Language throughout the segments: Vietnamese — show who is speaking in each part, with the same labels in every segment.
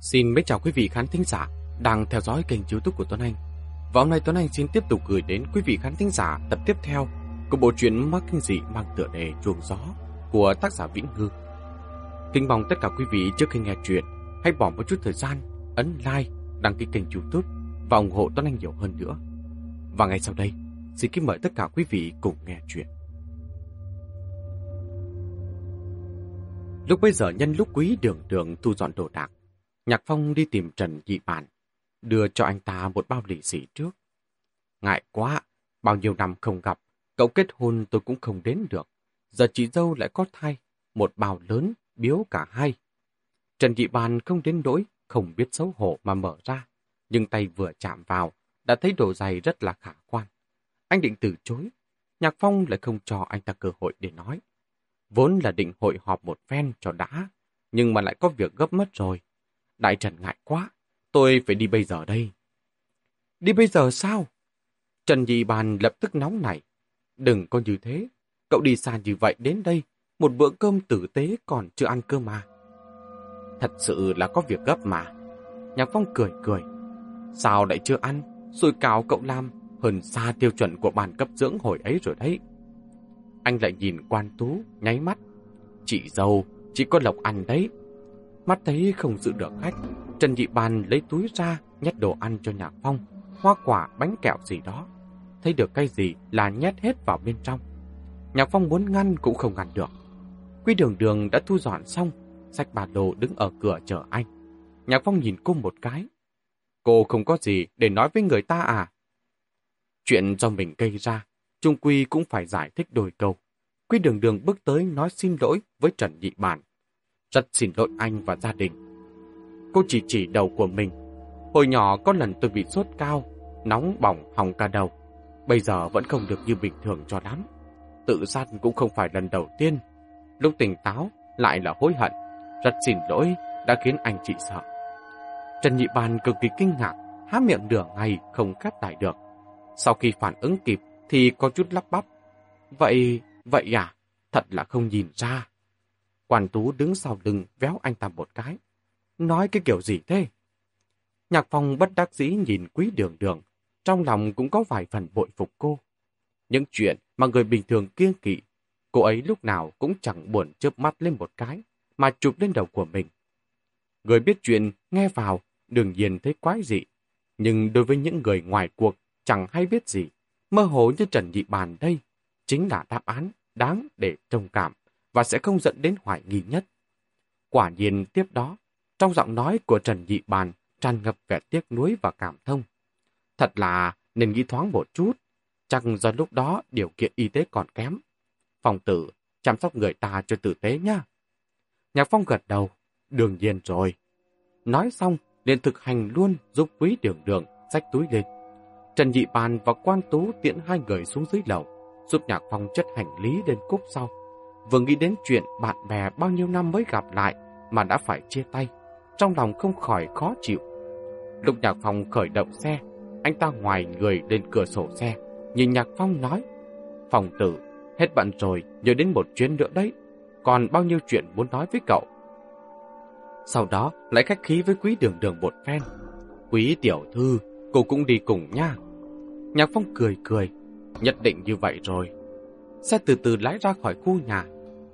Speaker 1: Xin mến chào quý vị khán thính giả đang theo dõi kênh youtube của Tuấn Anh. Và hôm nay Tuấn Anh xin tiếp tục gửi đến quý vị khán thính giả tập tiếp theo của bộ truyện mắc kinh dị mang tựa đề Chuồng Gió của tác giả Vĩnh ngư. Kính mong tất cả quý vị trước khi nghe chuyện hãy bỏ một chút thời gian ấn like, đăng ký kênh youtube và ủng hộ Tuấn Anh nhiều hơn nữa. Và ngay sau đây, xin kính mời tất cả quý vị cùng nghe chuyện. Lúc bây giờ nhân lúc quý đường đường thu dọn đồ đạc, Nhạc Phong đi tìm Trần Dị Bản, đưa cho anh ta một bao lì xì trước. Ngại quá, bao nhiêu năm không gặp, cậu kết hôn tôi cũng không đến được. Giờ chị dâu lại có thai, một bao lớn, biếu cả hai. Trần Dị Bản không đến nỗi, không biết xấu hổ mà mở ra, nhưng tay vừa chạm vào, đã thấy đồ dày rất là khả quan. Anh định từ chối, Nhạc Phong lại không cho anh ta cơ hội để nói. Vốn là định hội họp một phen cho đã, nhưng mà lại có việc gấp mất rồi. Đại Trần ngại quá, tôi phải đi bây giờ đây. Đi bây giờ sao? Trần Dị Bàn lập tức nóng nảy. Đừng có như thế, cậu đi xa như vậy đến đây, một bữa cơm tử tế còn chưa ăn cơ mà. Thật sự là có việc gấp mà. Nhạc Phong cười cười. Sao lại chưa ăn? Rồi cào cậu làm hơn xa tiêu chuẩn của bàn cấp dưỡng hồi ấy rồi đấy. Anh lại nhìn quan tú, nháy mắt. Chị dâu, chỉ có lộc ăn đấy. Mắt thấy không giữ được khách, Trần Dị Bàn lấy túi ra, nhét đồ ăn cho Nhạc Phong, hoa quả, bánh kẹo gì đó. Thấy được cái gì là nhét hết vào bên trong. Nhạc Phong muốn ngăn cũng không ngăn được. Quy đường đường đã thu dọn xong, sách bà đồ đứng ở cửa chờ anh. Nhạc Phong nhìn cô một cái. Cô không có gì để nói với người ta à? Chuyện do mình gây ra, Trung Quy cũng phải giải thích đôi câu. Quy đường đường bước tới nói xin lỗi với Trần Nhị Bản. Rất xin lỗi anh và gia đình. Cô chỉ chỉ đầu của mình. Hồi nhỏ có lần tôi bị sốt cao, nóng bỏng hỏng cả đầu. Bây giờ vẫn không được như bình thường cho lắm. Tự sát cũng không phải lần đầu tiên. Lúc tỉnh táo lại là hối hận. Rất xin lỗi đã khiến anh chị sợ. Trần Nhị ban cực kỳ kinh ngạc, há miệng nửa ngày không khép lại được. Sau khi phản ứng kịp thì có chút lắp bắp. Vậy, vậy à? Thật là không nhìn ra. Quản tú đứng sau lưng véo anh ta một cái. Nói cái kiểu gì thế? Nhạc phong bất đắc dĩ nhìn quý đường đường. Trong lòng cũng có vài phần bội phục cô. Những chuyện mà người bình thường kiêng kỵ. Cô ấy lúc nào cũng chẳng buồn chớp mắt lên một cái, mà chụp lên đầu của mình. Người biết chuyện, nghe vào, đương nhiên thấy quái dị. Nhưng đối với những người ngoài cuộc, chẳng hay biết gì. Mơ hồ như Trần Nhị Bàn đây, chính là đáp án đáng để trông cảm và sẽ không dẫn đến hoài nghi nhất. Quả nhiên tiếp đó, trong giọng nói của Trần Nhị Bàn tràn ngập vẻ tiếc nuối và cảm thông. Thật là nên nghĩ thoáng một chút, chắc do lúc đó điều kiện y tế còn kém. Phòng tử, chăm sóc người ta cho tử tế nhá. Nhạc Phong gật đầu, đương nhiên rồi. Nói xong, liền thực hành luôn giúp quý đường đường sách túi lên. Trần Nhị Bàn và Quan Tú tiễn hai người xuống dưới lầu, giúp Nhạc Phong chất hành lý lên cúp sau. Vừa nghĩ đến chuyện bạn bè bao nhiêu năm mới gặp lại mà đã phải chia tay, trong lòng không khỏi khó chịu. Lúc Nhạc Phong khởi động xe, anh ta ngoài người lên cửa sổ xe, nhìn Nhạc Phong nói, Phong tử, hết bận rồi, nhớ đến một chuyến nữa đấy, còn bao nhiêu chuyện muốn nói với cậu. Sau đó lại khách khí với quý đường đường một phen. Quý tiểu thư, cô cũng đi cùng nha. Nhạc Phong cười cười, nhất định như vậy rồi. Xe từ từ lái ra khỏi khu nhà,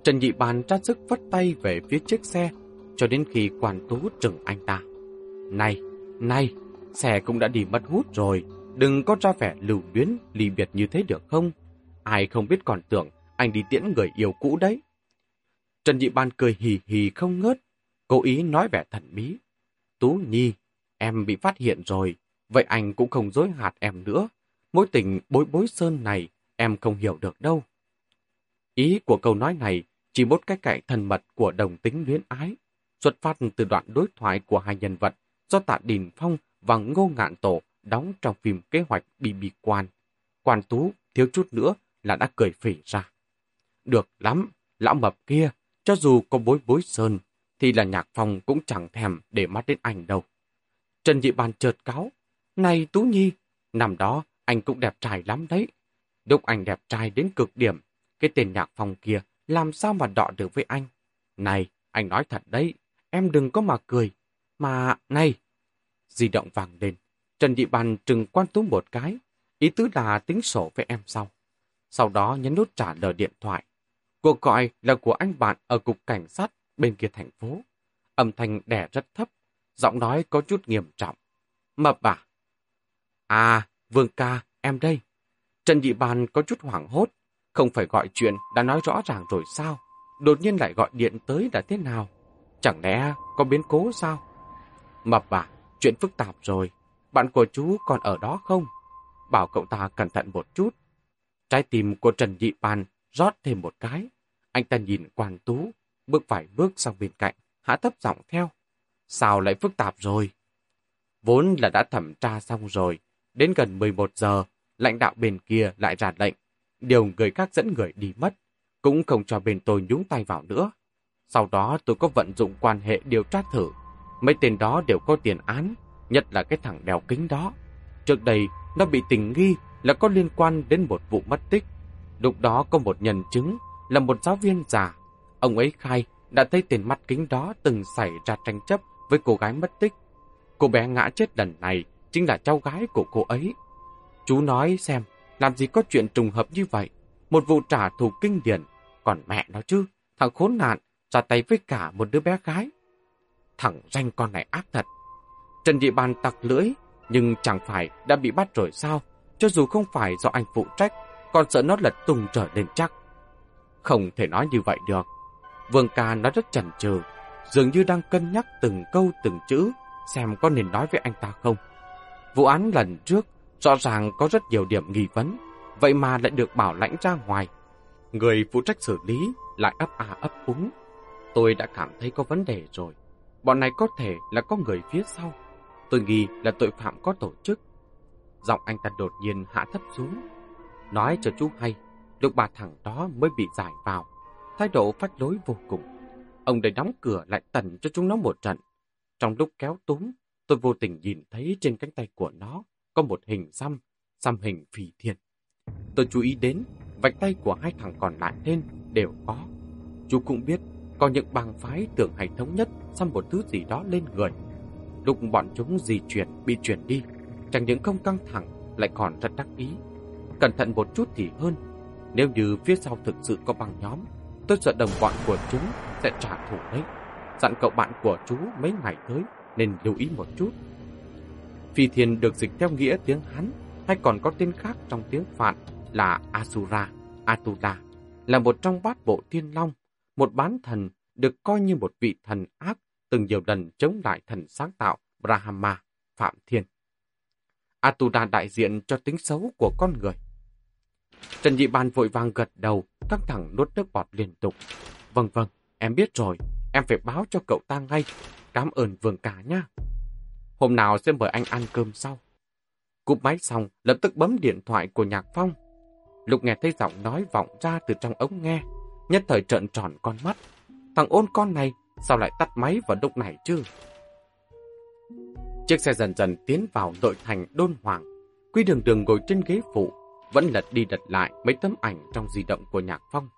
Speaker 1: Trần Nhị Bàn ra sức vất tay về phía chiếc xe, cho đến khi quản tú trừng anh ta. Này, này, xe cũng đã đi mất hút rồi, đừng có ra vẻ lưu luyến, ly biệt như thế được không? Ai không biết còn tưởng anh đi tiễn người yêu cũ đấy. Trần Nhị Ban cười hì hì không ngớt, cố ý nói vẻ thần bí. Tú Nhi, em bị phát hiện rồi, vậy anh cũng không dối hạt em nữa. Mối tình bối bối sơn này em không hiểu được đâu. Ý của câu nói này chỉ một cái cạnh thân mật của đồng tính luyến ái, xuất phát từ đoạn đối thoại của hai nhân vật do Tạ Đình Phong và Ngô Ngạn Tổ đóng trong phim kế hoạch BB Quan. Quan Tú thiếu chút nữa là đã cười phỉ ra. Được lắm, lão mập kia, cho dù có bối bối sơn, thì là nhạc phòng cũng chẳng thèm để mắt đến anh đâu. Trần Dị Bàn chợt cáo, này Tú Nhi, năm đó anh cũng đẹp trai lắm đấy. Lúc anh đẹp trai đến cực điểm, cái tên nhạc phòng kia làm sao mà đọ được với anh? Này, anh nói thật đấy, em đừng có mà cười. Mà, này! Di động vàng lên. Trần Dị Bàn trừng quan tú một cái. Ý tứ là tính sổ với em sau. Sau đó nhấn nút trả lời điện thoại. Cuộc gọi là của anh bạn ở cục cảnh sát bên kia thành phố. Âm thanh đẻ rất thấp, giọng nói có chút nghiêm trọng. Mập à? À, Vương ca, em đây. Trần Dị Bàn có chút hoảng hốt. Không phải gọi chuyện đã nói rõ ràng rồi sao? Đột nhiên lại gọi điện tới là thế nào? Chẳng lẽ có biến cố sao? Mập à, chuyện phức tạp rồi. Bạn của chú còn ở đó không? Bảo cậu ta cẩn thận một chút. Trái tim của Trần Dị Bàn rót thêm một cái. Anh ta nhìn quan tú, bước vài bước sang bên cạnh, hạ thấp giọng theo. Sao lại phức tạp rồi? Vốn là đã thẩm tra xong rồi, đến gần 11 giờ, lãnh đạo bên kia lại ra lệnh, điều người khác dẫn người đi mất, cũng không cho bên tôi nhúng tay vào nữa. Sau đó tôi có vận dụng quan hệ điều tra thử, mấy tên đó đều có tiền án, nhất là cái thằng đeo kính đó. Trước đây, nó bị tình nghi là có liên quan đến một vụ mất tích. Lúc đó có một nhân chứng là một giáo viên già. Ông ấy khai đã thấy tiền mắt kính đó từng xảy ra tranh chấp với cô gái mất tích. Cô bé ngã chết lần này chính là cháu gái của cô ấy. Chú nói xem, làm gì có chuyện trùng hợp như vậy? Một vụ trả thù kinh điển, còn mẹ nó chứ, thằng khốn nạn, ra tay với cả một đứa bé gái. Thằng danh con này ác thật. Trần Địa Bàn tặc lưỡi, nhưng chẳng phải đã bị bắt rồi sao? Cho dù không phải do anh phụ trách, còn sợ nó lật tung trở lên chắc. Không thể nói như vậy được. Vương ca nói rất chần chừ, dường như đang cân nhắc từng câu từng chữ, xem có nên nói với anh ta không. Vụ án lần trước, rõ ràng có rất nhiều điểm nghi vấn, vậy mà lại được bảo lãnh ra ngoài. Người phụ trách xử lý lại ấp à ấp úng. Tôi đã cảm thấy có vấn đề rồi. Bọn này có thể là có người phía sau. Tôi nghi là tội phạm có tổ chức. Giọng anh ta đột nhiên hạ thấp xuống. Nói cho chú hay, lúc bà thằng đó mới bị giải vào. Thái độ phách lối vô cùng. Ông đầy đóng cửa lại tần cho chúng nó một trận. Trong lúc kéo túm, tôi vô tình nhìn thấy trên cánh tay của nó có một hình xăm, xăm hình phỉ thiện. Tôi chú ý đến, vạch tay của hai thằng còn lại lên đều có. Chú cũng biết, có những bang phái tưởng hay thống nhất xăm một thứ gì đó lên người. Lúc bọn chúng di chuyển, bị chuyển đi, chẳng những không căng thẳng, lại còn rất đắc ý. Cẩn thận một chút thì hơn. Nếu như phía sau thực sự có băng nhóm, tôi sợ đồng bọn của chúng sẽ trả thù đấy. Dặn cậu bạn của chú mấy ngày tới nên lưu ý một chút. Phi thiên được dịch theo nghĩa tiếng Hán hay còn có tên khác trong tiếng Phạn là Asura, Atula, là một trong bát bộ thiên long, một bán thần được coi như một vị thần ác từng nhiều lần chống lại thần sáng tạo Brahma, Phạm Thiên. Atula đại diện cho tính xấu của con người. Trần Nhị Ban vội vàng gật đầu, căng thẳng nuốt nước bọt liên tục. Vâng vâng, em biết rồi, em phải báo cho cậu ta ngay. Cảm ơn vương cả nha. Hôm nào sẽ mời anh ăn cơm sau. Cúp máy xong, lập tức bấm điện thoại của Nhạc Phong. Lục nghe thấy giọng nói vọng ra từ trong ống nghe, nhất thời trợn tròn con mắt. Thằng ôn con này, sao lại tắt máy vào lúc này chứ? Chiếc xe dần dần tiến vào nội thành đôn hoàng. Quy đường đường ngồi trên ghế phụ, vẫn lật đi lật lại mấy tấm ảnh trong di động của Nhạc Phong.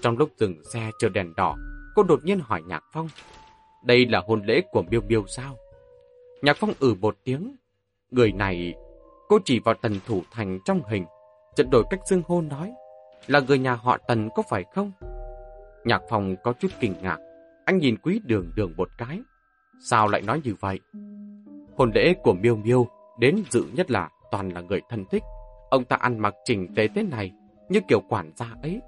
Speaker 1: Trong lúc dừng xe chờ đèn đỏ, cô đột nhiên hỏi Nhạc Phong. Đây là hôn lễ của Biêu Biêu sao? Nhạc Phong ử một tiếng. Người này, cô chỉ vào tần thủ thành trong hình, chợt đổi cách xưng hô nói. Là người nhà họ tần có phải không? Nhạc Phong có chút kinh ngạc. Anh nhìn quý đường đường một cái. Sao lại nói như vậy? Hôn lễ của Miêu Miêu đến dự nhất là toàn là người thân thích. Ông ta ăn mặc chỉnh tề thế này, như kiểu quản gia ấy.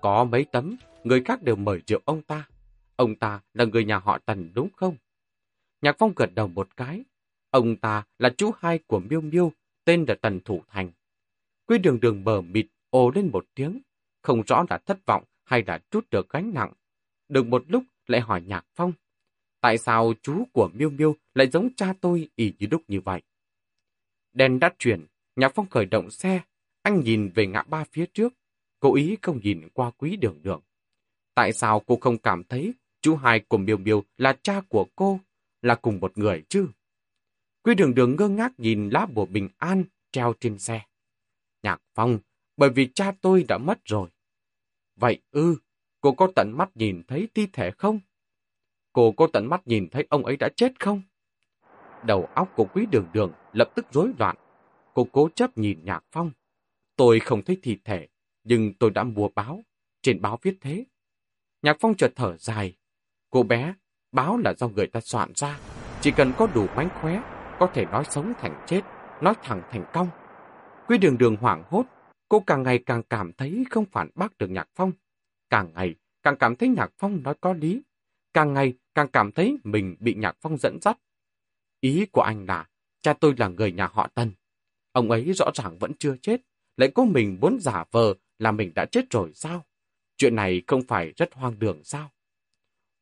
Speaker 1: Có mấy tấm, người khác đều mời rượu ông ta. Ông ta là người nhà họ Tần đúng không? Nhạc Phong gật đầu một cái. Ông ta là chú hai của Miêu Miêu, tên là Tần Thủ Thành. Quy đường đường bờ mịt ồ lên một tiếng, không rõ là thất vọng hay là chút được gánh nặng. Được một lúc lại hỏi Nhạc Phong, tại sao chú của Miêu Miêu lại giống cha tôi y như đúc như vậy? Đèn đã chuyển, Nhạc Phong khởi động xe, anh nhìn về ngã ba phía trước, cố ý không nhìn qua quý đường đường. Tại sao cô không cảm thấy chú hai của Miêu Miêu là cha của cô, là cùng một người chứ? Quý đường đường ngơ ngác nhìn lá bùa bình an treo trên xe. Nhạc Phong, bởi vì cha tôi đã mất rồi. Vậy ư, cô có tận mắt nhìn thấy thi thể không? Cô có tận mắt nhìn thấy ông ấy đã chết không? đầu óc của quý đường đường lập tức rối loạn. Cô cố chấp nhìn Nhạc Phong. Tôi không thấy thi thể, nhưng tôi đã mua báo. Trên báo viết thế. Nhạc Phong chợt thở dài. Cô bé, báo là do người ta soạn ra. Chỉ cần có đủ mánh khóe, có thể nói sống thành chết, nói thẳng thành công. quy đường đường hoảng hốt, cô càng ngày càng cảm thấy không phản bác được Nhạc Phong. Càng ngày càng cảm thấy Nhạc Phong nói có lý. Càng ngày càng cảm thấy mình bị Nhạc Phong dẫn dắt. Ý của anh là, cha tôi là người nhà họ Tân. Ông ấy rõ ràng vẫn chưa chết, lại có mình muốn giả vờ là mình đã chết rồi sao? Chuyện này không phải rất hoang đường sao?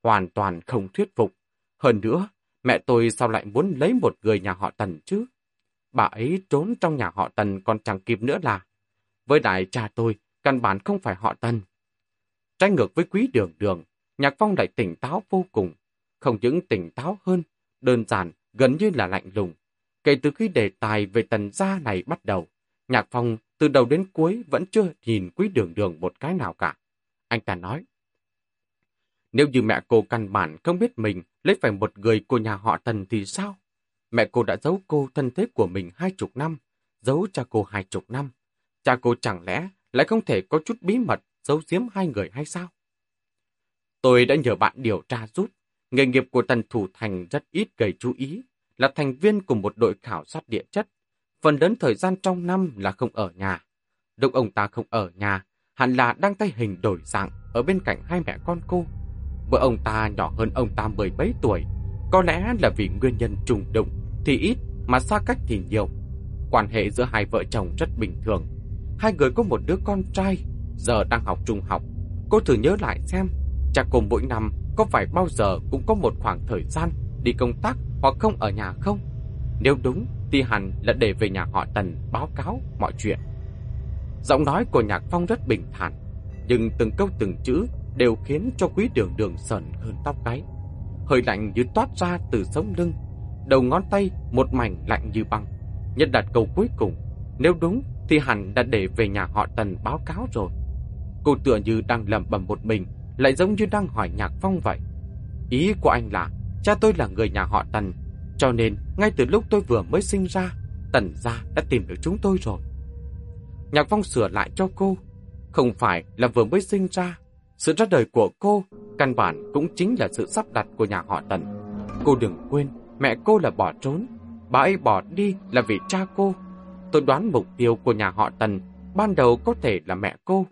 Speaker 1: Hoàn toàn không thuyết phục. Hơn nữa, mẹ tôi sao lại muốn lấy một người nhà họ Tần chứ? Bà ấy trốn trong nhà họ Tần còn chẳng kịp nữa là. Với đại cha tôi, căn bản không phải họ Tần. Trái ngược với quý đường đường, Nhạc Phong lại tỉnh táo vô cùng. Không những tỉnh táo hơn, đơn giản, gần như là lạnh lùng. Kể từ khi đề tài về tần gia này bắt đầu, Nhạc Phong từ đầu đến cuối vẫn chưa nhìn quý đường đường một cái nào cả. Anh ta nói, nếu như mẹ cô căn bản không biết mình lấy phải một người của nhà họ Tần thì sao? Mẹ cô đã giấu cô thân thế của mình hai chục năm, giấu cha cô hai chục năm. Cha cô chẳng lẽ lại không thể có chút bí mật giấu giếm hai người hay sao? Tôi đã nhờ bạn điều tra giúp. Nghề nghiệp của Tần Thủ Thành rất ít gây chú ý, là thành viên của một đội khảo sát địa chất. Phần lớn thời gian trong năm là không ở nhà. Lúc ông ta không ở nhà, hẳn là đang tay hình đổi dạng ở bên cạnh hai mẹ con cô. Vợ ông ta nhỏ hơn ông ta mười mấy tuổi, có lẽ là vì nguyên nhân trùng đụng thì ít mà xa cách thì nhiều. Quan hệ giữa hai vợ chồng rất bình thường. Hai người có một đứa con trai, giờ đang học trung học. Cô thử nhớ lại xem, cha cô mỗi năm có phải bao giờ cũng có một khoảng thời gian đi công tác hoặc không ở nhà không? Nếu đúng thì hẳn là để về nhà họ Tần báo cáo mọi chuyện. Giọng nói của Nhạc Phong rất bình thản, nhưng từng câu từng chữ đều khiến cho quý đường đường sờn hơn tóc gáy. Hơi lạnh như toát ra từ sống lưng, đầu ngón tay một mảnh lạnh như băng. Nhất đặt câu cuối cùng, nếu đúng thì hẳn đã để về nhà họ Tần báo cáo rồi. Cô tựa như đang lẩm bẩm một mình, lại giống như đang hỏi Nhạc Phong vậy. Ý của anh là, cha tôi là người nhà họ Tần, cho nên ngay từ lúc tôi vừa mới sinh ra, Tần gia đã tìm được chúng tôi rồi. Nhạc Phong sửa lại cho cô, không phải là vừa mới sinh ra, sự ra đời của cô căn bản cũng chính là sự sắp đặt của nhà họ Tần. Cô đừng quên, mẹ cô là bỏ trốn, bà ấy bỏ đi là vì cha cô. Tôi đoán mục tiêu của nhà họ Tần ban đầu có thể là mẹ cô,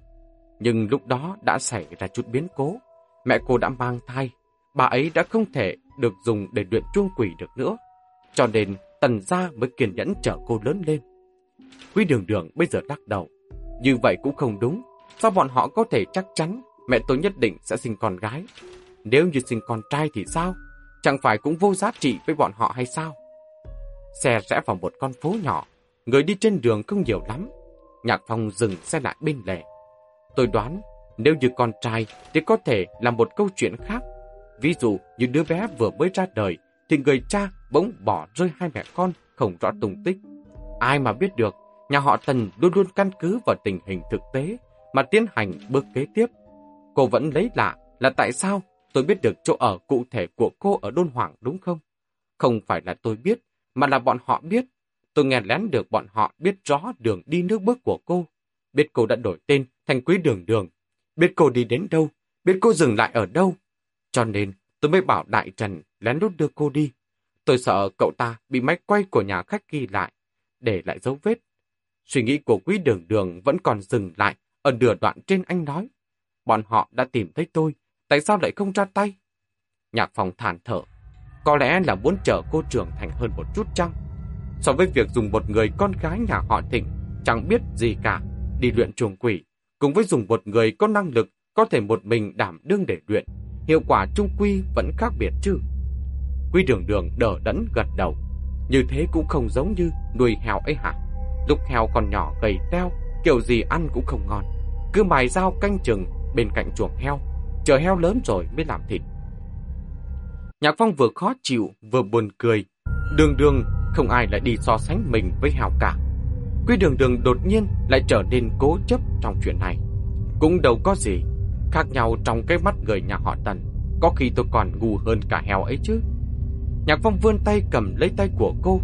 Speaker 1: nhưng lúc đó đã xảy ra chút biến cố. Mẹ cô đã mang thai, bà ấy đã không thể được dùng để luyện chuông quỷ được nữa. Cho nên Tần gia mới kiên nhẫn chở cô lớn lên. Quý đường đường bây giờ đắc đầu. Như vậy cũng không đúng. Sao bọn họ có thể chắc chắn mẹ tôi nhất định sẽ sinh con gái? Nếu như sinh con trai thì sao? Chẳng phải cũng vô giá trị với bọn họ hay sao? Xe rẽ vào một con phố nhỏ. Người đi trên đường không nhiều lắm. Nhạc Phong dừng xe lại bên lề. Tôi đoán, nếu như con trai thì có thể là một câu chuyện khác. Ví dụ như đứa bé vừa mới ra đời thì người cha bỗng bỏ rơi hai mẹ con không rõ tung tích. Ai mà biết được, nhà họ Tần luôn luôn căn cứ vào tình hình thực tế mà tiến hành bước kế tiếp. Cô vẫn lấy lạ là tại sao tôi biết được chỗ ở cụ thể của cô ở Đôn Hoàng đúng không? Không phải là tôi biết, mà là bọn họ biết. Tôi nghe lén được bọn họ biết rõ đường đi nước bước của cô. Biết cô đã đổi tên thành quý đường đường. Biết cô đi đến đâu, biết cô dừng lại ở đâu. Cho nên tôi mới bảo Đại Trần lén lút đưa cô đi. Tôi sợ cậu ta bị máy quay của nhà khách ghi lại, để lại dấu vết. Suy nghĩ của quý đường đường vẫn còn dừng lại ở nửa đoạn trên anh nói. Bọn họ đã tìm thấy tôi, tại sao lại không ra tay? Nhạc phòng thản thở. Có lẽ là muốn chờ cô trưởng thành hơn một chút chăng? So với việc dùng một người con gái nhà họ thịnh, chẳng biết gì cả, đi luyện chuồng quỷ, cùng với dùng một người có năng lực có thể một mình đảm đương để luyện, hiệu quả trung quy vẫn khác biệt chứ. Quy đường đường đỡ đẫn gật đầu. Như thế cũng không giống như nuôi heo ấy hả? Lúc heo còn nhỏ gầy teo, kiểu gì ăn cũng không ngon. Cứ mài dao canh chừng bên cạnh chuồng heo, chờ heo lớn rồi mới làm thịt. Nhạc Phong vừa khó chịu, vừa buồn cười. Đường đường, không ai lại đi so sánh mình với heo cả. Quy đường đường đột nhiên lại trở nên cố chấp trong chuyện này. Cũng đâu có gì, khác nhau trong cái mắt người nhà họ Tần. Có khi tôi còn ngu hơn cả heo ấy chứ. Nhạc Phong vươn tay cầm lấy tay của cô.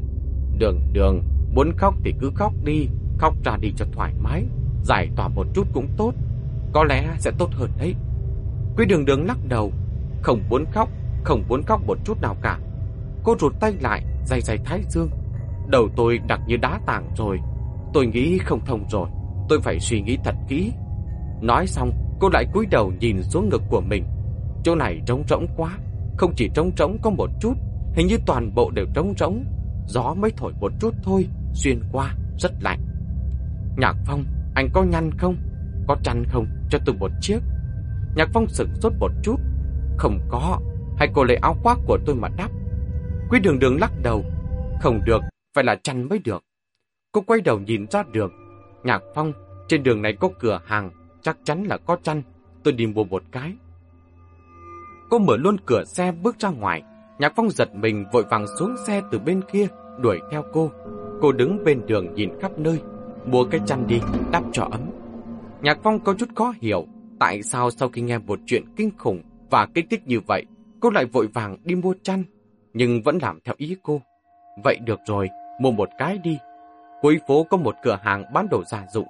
Speaker 1: Đường đường, muốn khóc thì cứ khóc đi, khóc ra đi cho thoải mái, giải tỏa một chút cũng tốt. Có lẽ sẽ tốt hơn đấy. Quý đường đường lắc đầu, không muốn khóc, không muốn khóc một chút nào cả. Cô rụt tay lại, dày dày thái dương. Đầu tôi đặc như đá tảng rồi. Tôi nghĩ không thông rồi. Tôi phải suy nghĩ thật kỹ. Nói xong, cô lại cúi đầu nhìn xuống ngực của mình. Chỗ này trống rỗng quá. Không chỉ trống rỗng có một chút, hình như toàn bộ đều trống rỗng. Gió mới thổi một chút thôi, xuyên qua, rất lạnh. Nhạc Phong, anh có nhăn không? Có chăn không? Cho tôi một chiếc. Nhạc Phong sửng sốt một chút. Không có, hãy cô lấy áo khoác của tôi mà đắp. Quý đường đường lắc đầu. Không được, phải là chăn mới được. Cô quay đầu nhìn ra đường. Nhạc Phong, trên đường này có cửa hàng, chắc chắn là có chăn. Tôi đi mua một cái. Cô mở luôn cửa xe bước ra ngoài. Nhạc Phong giật mình vội vàng xuống xe từ bên kia, đuổi theo cô. Cô đứng bên đường nhìn khắp nơi, mua cái chăn đi, đắp cho ấm. Nhạc Phong có chút khó hiểu, tại sao sau khi nghe một chuyện kinh khủng và kích thích như vậy, cô lại vội vàng đi mua chăn, nhưng vẫn làm theo ý cô. Vậy được rồi, mua một cái đi. Cuối phố có một cửa hàng bán đồ gia dụng.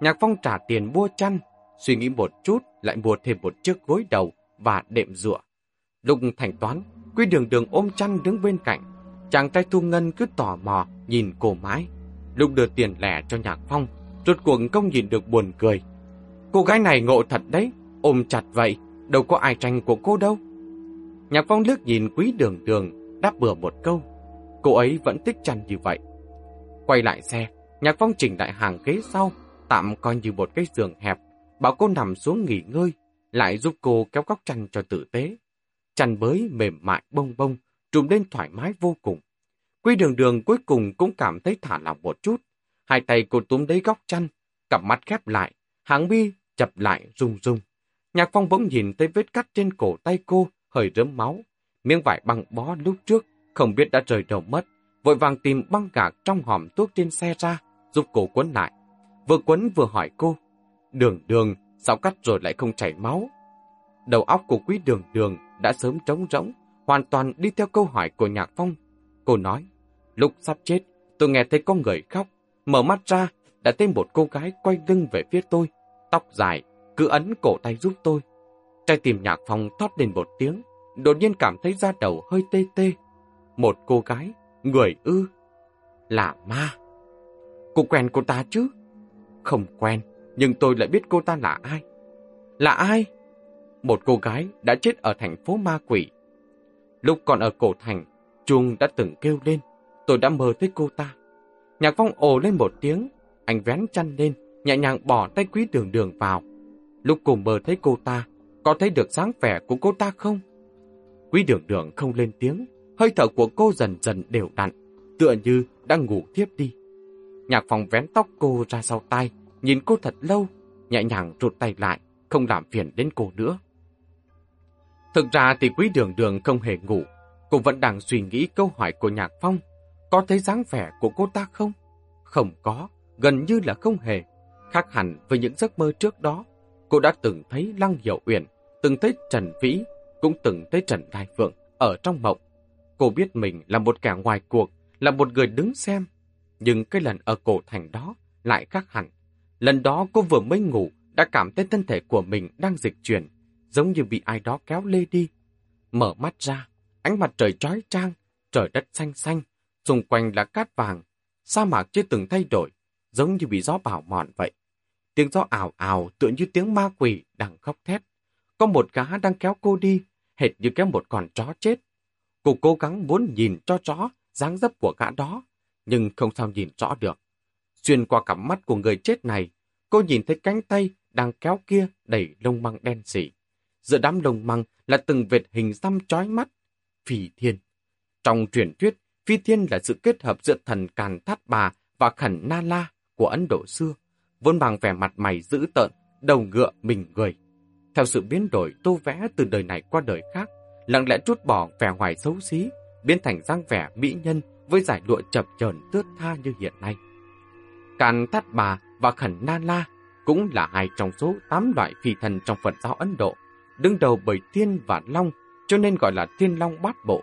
Speaker 1: Nhạc Phong trả tiền mua chăn, suy nghĩ một chút lại mua thêm một chiếc gối đầu và đệm dựa. Lúc thành toán, Quy đường đường ôm chăn đứng bên cạnh. Chàng trai thu ngân cứ tò mò nhìn cô mãi. Lúc đưa tiền lẻ cho Nhạc Phong, rốt cuộc không nhìn được buồn cười. Cô gái này ngộ thật đấy, ôm chặt vậy, đâu có ai tranh của cô đâu. Nhạc Phong lướt nhìn quý đường đường, đáp bừa một câu. Cô ấy vẫn thích chăn như vậy. Quay lại xe, Nhạc Phong chỉnh lại hàng ghế sau, tạm coi như một cái giường hẹp, bảo cô nằm xuống nghỉ ngơi, lại giúp cô kéo góc chăn cho tử tế. Chăn bới mềm mại bông bông, trùm lên thoải mái vô cùng. Quy đường đường cuối cùng cũng cảm thấy thả lỏng một chút. Hai tay cô túm lấy góc chăn, cặp mắt khép lại, hàng mi chập lại rung rung. Nhạc Phong bỗng nhìn thấy vết cắt trên cổ tay cô, hơi rớm máu. Miếng vải băng bó lúc trước, không biết đã rời đầu mất. Vội vàng tìm băng gạc trong hòm thuốc trên xe ra, giúp cô quấn lại. Vừa quấn vừa hỏi cô, đường đường, sao cắt rồi lại không chảy máu? Đầu óc của quý đường đường đã sớm trống rỗng, hoàn toàn đi theo câu hỏi của Nhạc Phong. Cô nói, lúc sắp chết, tôi nghe thấy có người khóc, mở mắt ra, đã thấy một cô gái quay lưng về phía tôi, tóc dài, cứ ấn cổ tay giúp tôi. trai tìm Nhạc phòng thoát lên một tiếng, đột nhiên cảm thấy da đầu hơi tê tê. Một cô gái, người ư, là ma. Cô quen cô ta chứ? Không quen, nhưng tôi lại biết cô ta là ai. Là ai? một cô gái đã chết ở thành phố Ma Quỷ. Lúc còn ở cổ thành, chuông đã từng kêu lên, tôi đã mơ thấy cô ta. Nhạc phong ồ lên một tiếng, anh vén chăn lên, nhẹ nhàng bỏ tay quý đường đường vào. Lúc cùng mơ thấy cô ta, có thấy được dáng vẻ của cô ta không? Quý đường đường không lên tiếng, hơi thở của cô dần dần đều đặn, tựa như đang ngủ tiếp đi. Nhạc Phong vén tóc cô ra sau tay, nhìn cô thật lâu, nhẹ nhàng rụt tay lại, không làm phiền đến cô nữa. Thực ra thì quý đường đường không hề ngủ. Cô vẫn đang suy nghĩ câu hỏi của Nhạc Phong. Có thấy dáng vẻ của cô ta không? Không có, gần như là không hề. Khác hẳn với những giấc mơ trước đó. Cô đã từng thấy Lăng Hiểu Uyển, từng thấy Trần Vĩ, cũng từng thấy Trần Đại Phượng ở trong mộng. Cô biết mình là một kẻ ngoài cuộc, là một người đứng xem. Nhưng cái lần ở cổ thành đó lại khác hẳn. Lần đó cô vừa mới ngủ đã cảm thấy thân thể của mình đang dịch chuyển giống như bị ai đó kéo lê đi. Mở mắt ra, ánh mặt trời trói trang, trời đất xanh xanh, xung quanh là cát vàng, sa mạc chưa từng thay đổi, giống như bị gió bào mòn vậy. Tiếng gió ảo ảo tựa như tiếng ma quỷ đang khóc thét. Có một gã đang kéo cô đi, hệt như kéo một con chó chết. Cô cố gắng muốn nhìn cho chó dáng dấp của gã đó, nhưng không sao nhìn rõ được. Xuyên qua cặp mắt của người chết này, cô nhìn thấy cánh tay đang kéo kia đầy lông măng đen xỉ giữa đám lông măng là từng vệt hình xăm chói mắt. Phi thiên. Trong truyền thuyết, phi thiên là sự kết hợp giữa thần Càn Thát Bà và khẩn Na La của Ấn Độ xưa, vốn bằng vẻ mặt mày dữ tợn, đầu ngựa mình người. Theo sự biến đổi tô vẽ từ đời này qua đời khác, lặng lẽ trút bỏ vẻ ngoài xấu xí, biến thành dáng vẻ mỹ nhân với giải lụa chập chờn tước tha như hiện nay. Càn Thát Bà và Khẩn Na La cũng là hai trong số tám loại phi thần trong Phật giáo Ấn Độ đứng đầu bởi thiên và long, cho nên gọi là thiên long bát bộ.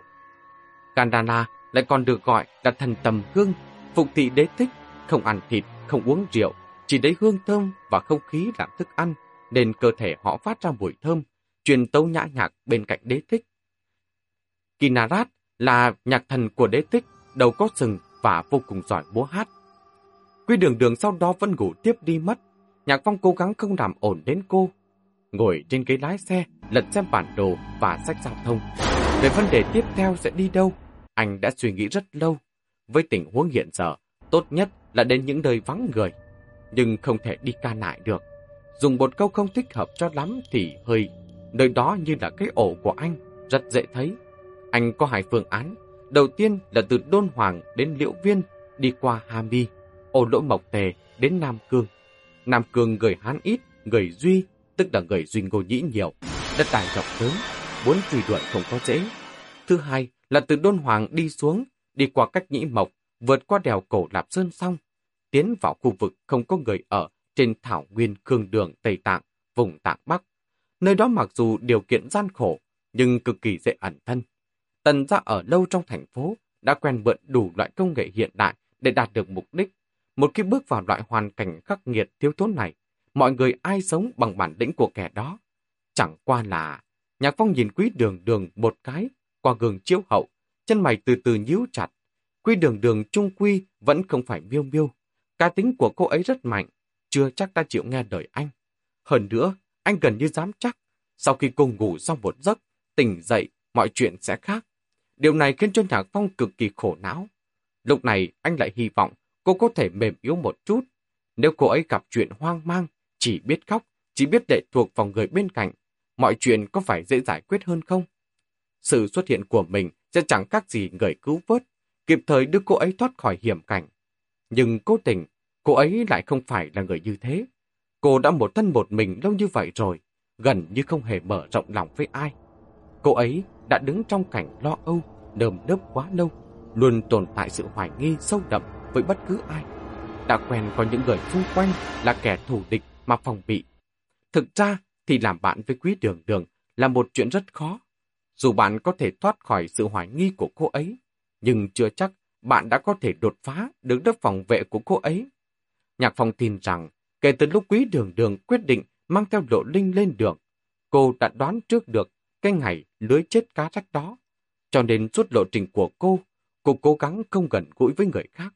Speaker 1: Kandana lại còn được gọi là thần tầm hương, phục thị đế thích, không ăn thịt, không uống rượu, chỉ lấy hương thơm và không khí làm thức ăn, nên cơ thể họ phát ra mùi thơm, truyền tấu nhã nhạc bên cạnh đế thích. Kinarat là nhạc thần của đế thích, đầu có sừng và vô cùng giỏi múa hát. Quy đường đường sau đó vẫn ngủ tiếp đi mất. Nhạc phong cố gắng không làm ổn đến cô. Ngồi trên ghế lái xe, lật xem bản đồ và sách giao thông. Về vấn đề tiếp theo sẽ đi đâu, anh đã suy nghĩ rất lâu. Với tình huống hiện giờ, tốt nhất là đến những nơi vắng người. Nhưng không thể đi ca nại được. Dùng một câu không thích hợp cho lắm thì hơi. Nơi đó như là cái ổ của anh, rất dễ thấy. Anh có hai phương án. Đầu tiên là từ Đôn Hoàng đến Liễu Viên, đi qua Hà Mi, ô lỗ Mộc Tề đến Nam Cương. Nam Cương người Hán ít, người Duy, tức là người Duy Ngô Nhĩ nhiều, đất đài rộng lớn, muốn truy đuổi không có dễ. Thứ hai là từ Đôn Hoàng đi xuống, đi qua cách Nhĩ Mộc, vượt qua đèo cổ Lạp Sơn xong, tiến vào khu vực không có người ở trên thảo nguyên cương đường Tây Tạng, vùng Tạng Bắc. Nơi đó mặc dù điều kiện gian khổ, nhưng cực kỳ dễ ẩn thân. Tần ra ở lâu trong thành phố, đã quen mượn đủ loại công nghệ hiện đại để đạt được mục đích. Một khi bước vào loại hoàn cảnh khắc nghiệt thiếu thốn này, mọi người ai sống bằng bản lĩnh của kẻ đó. Chẳng qua là, Nhạc Phong nhìn quý đường đường một cái, qua gương chiếu hậu, chân mày từ từ nhíu chặt. quy đường đường trung quy vẫn không phải miêu miêu. Cá tính của cô ấy rất mạnh, chưa chắc đã chịu nghe lời anh. Hơn nữa, anh gần như dám chắc, sau khi cô ngủ xong một giấc, tỉnh dậy, mọi chuyện sẽ khác. Điều này khiến cho Nhạc Phong cực kỳ khổ não. Lúc này anh lại hy vọng cô có thể mềm yếu một chút. Nếu cô ấy gặp chuyện hoang mang, chỉ biết khóc, chỉ biết lệ thuộc vào người bên cạnh, mọi chuyện có phải dễ giải quyết hơn không? Sự xuất hiện của mình sẽ chẳng khác gì người cứu vớt, kịp thời đưa cô ấy thoát khỏi hiểm cảnh. Nhưng cố tình, cô ấy lại không phải là người như thế. Cô đã một thân một mình lâu như vậy rồi, gần như không hề mở rộng lòng với ai. Cô ấy đã đứng trong cảnh lo âu, nơm nớp quá lâu, luôn tồn tại sự hoài nghi sâu đậm với bất cứ ai. Đã quen có những người xung quanh là kẻ thù địch mà phòng bị. Thực ra thì làm bạn với quý đường đường là một chuyện rất khó. Dù bạn có thể thoát khỏi sự hoài nghi của cô ấy, nhưng chưa chắc bạn đã có thể đột phá được lớp phòng vệ của cô ấy. Nhạc Phong tin rằng, kể từ lúc quý đường đường quyết định mang theo lộ linh lên đường, cô đã đoán trước được cái ngày lưới chết cá rách đó. Cho nên suốt lộ trình của cô, cô cố gắng không gần gũi với người khác.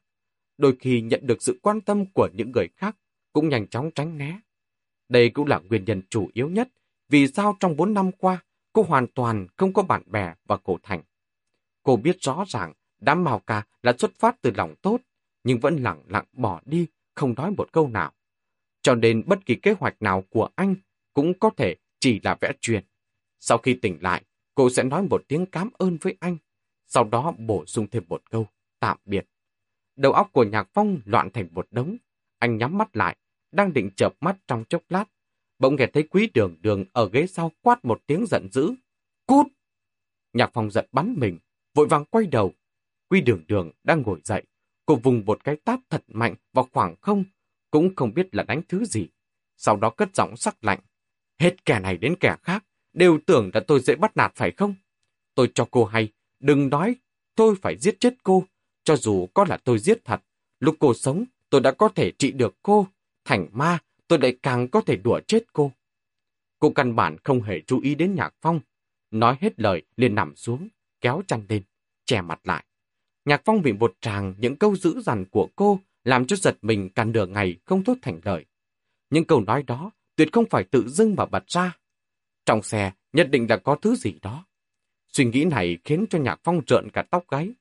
Speaker 1: Đôi khi nhận được sự quan tâm của những người khác, cũng nhanh chóng tránh né. Đây cũng là nguyên nhân chủ yếu nhất vì sao trong 4 năm qua cô hoàn toàn không có bạn bè và cổ thành. Cô biết rõ ràng đám màu ca là xuất phát từ lòng tốt, nhưng vẫn lặng lặng bỏ đi, không nói một câu nào. Cho nên bất kỳ kế hoạch nào của anh cũng có thể chỉ là vẽ truyền. Sau khi tỉnh lại, cô sẽ nói một tiếng cảm ơn với anh, sau đó bổ sung thêm một câu, tạm biệt. Đầu óc của Nhạc Phong loạn thành một đống. Anh nhắm mắt lại, đang định chợp mắt trong chốc lát. Bỗng nghe thấy quý đường đường ở ghế sau quát một tiếng giận dữ. Cút! Nhạc Phong giận bắn mình, vội vàng quay đầu. Quý đường đường đang ngồi dậy. Cô vùng một cái tát thật mạnh vào khoảng không, cũng không biết là đánh thứ gì. Sau đó cất giọng sắc lạnh. Hết kẻ này đến kẻ khác, đều tưởng là tôi dễ bắt nạt phải không? Tôi cho cô hay, đừng nói tôi phải giết chết cô, cho dù có là tôi giết thật. Lúc cô sống, tôi đã có thể trị được cô. Thành ma, tôi lại càng có thể đùa chết cô. Cô căn bản không hề chú ý đến Nhạc Phong. Nói hết lời, liền nằm xuống, kéo chăn lên, che mặt lại. Nhạc Phong bị một tràng những câu dữ dằn của cô làm cho giật mình cả nửa ngày không thốt thành lời. Những câu nói đó tuyệt không phải tự dưng mà bật ra. Trong xe nhất định là có thứ gì đó. Suy nghĩ này khiến cho Nhạc Phong trợn cả tóc gáy.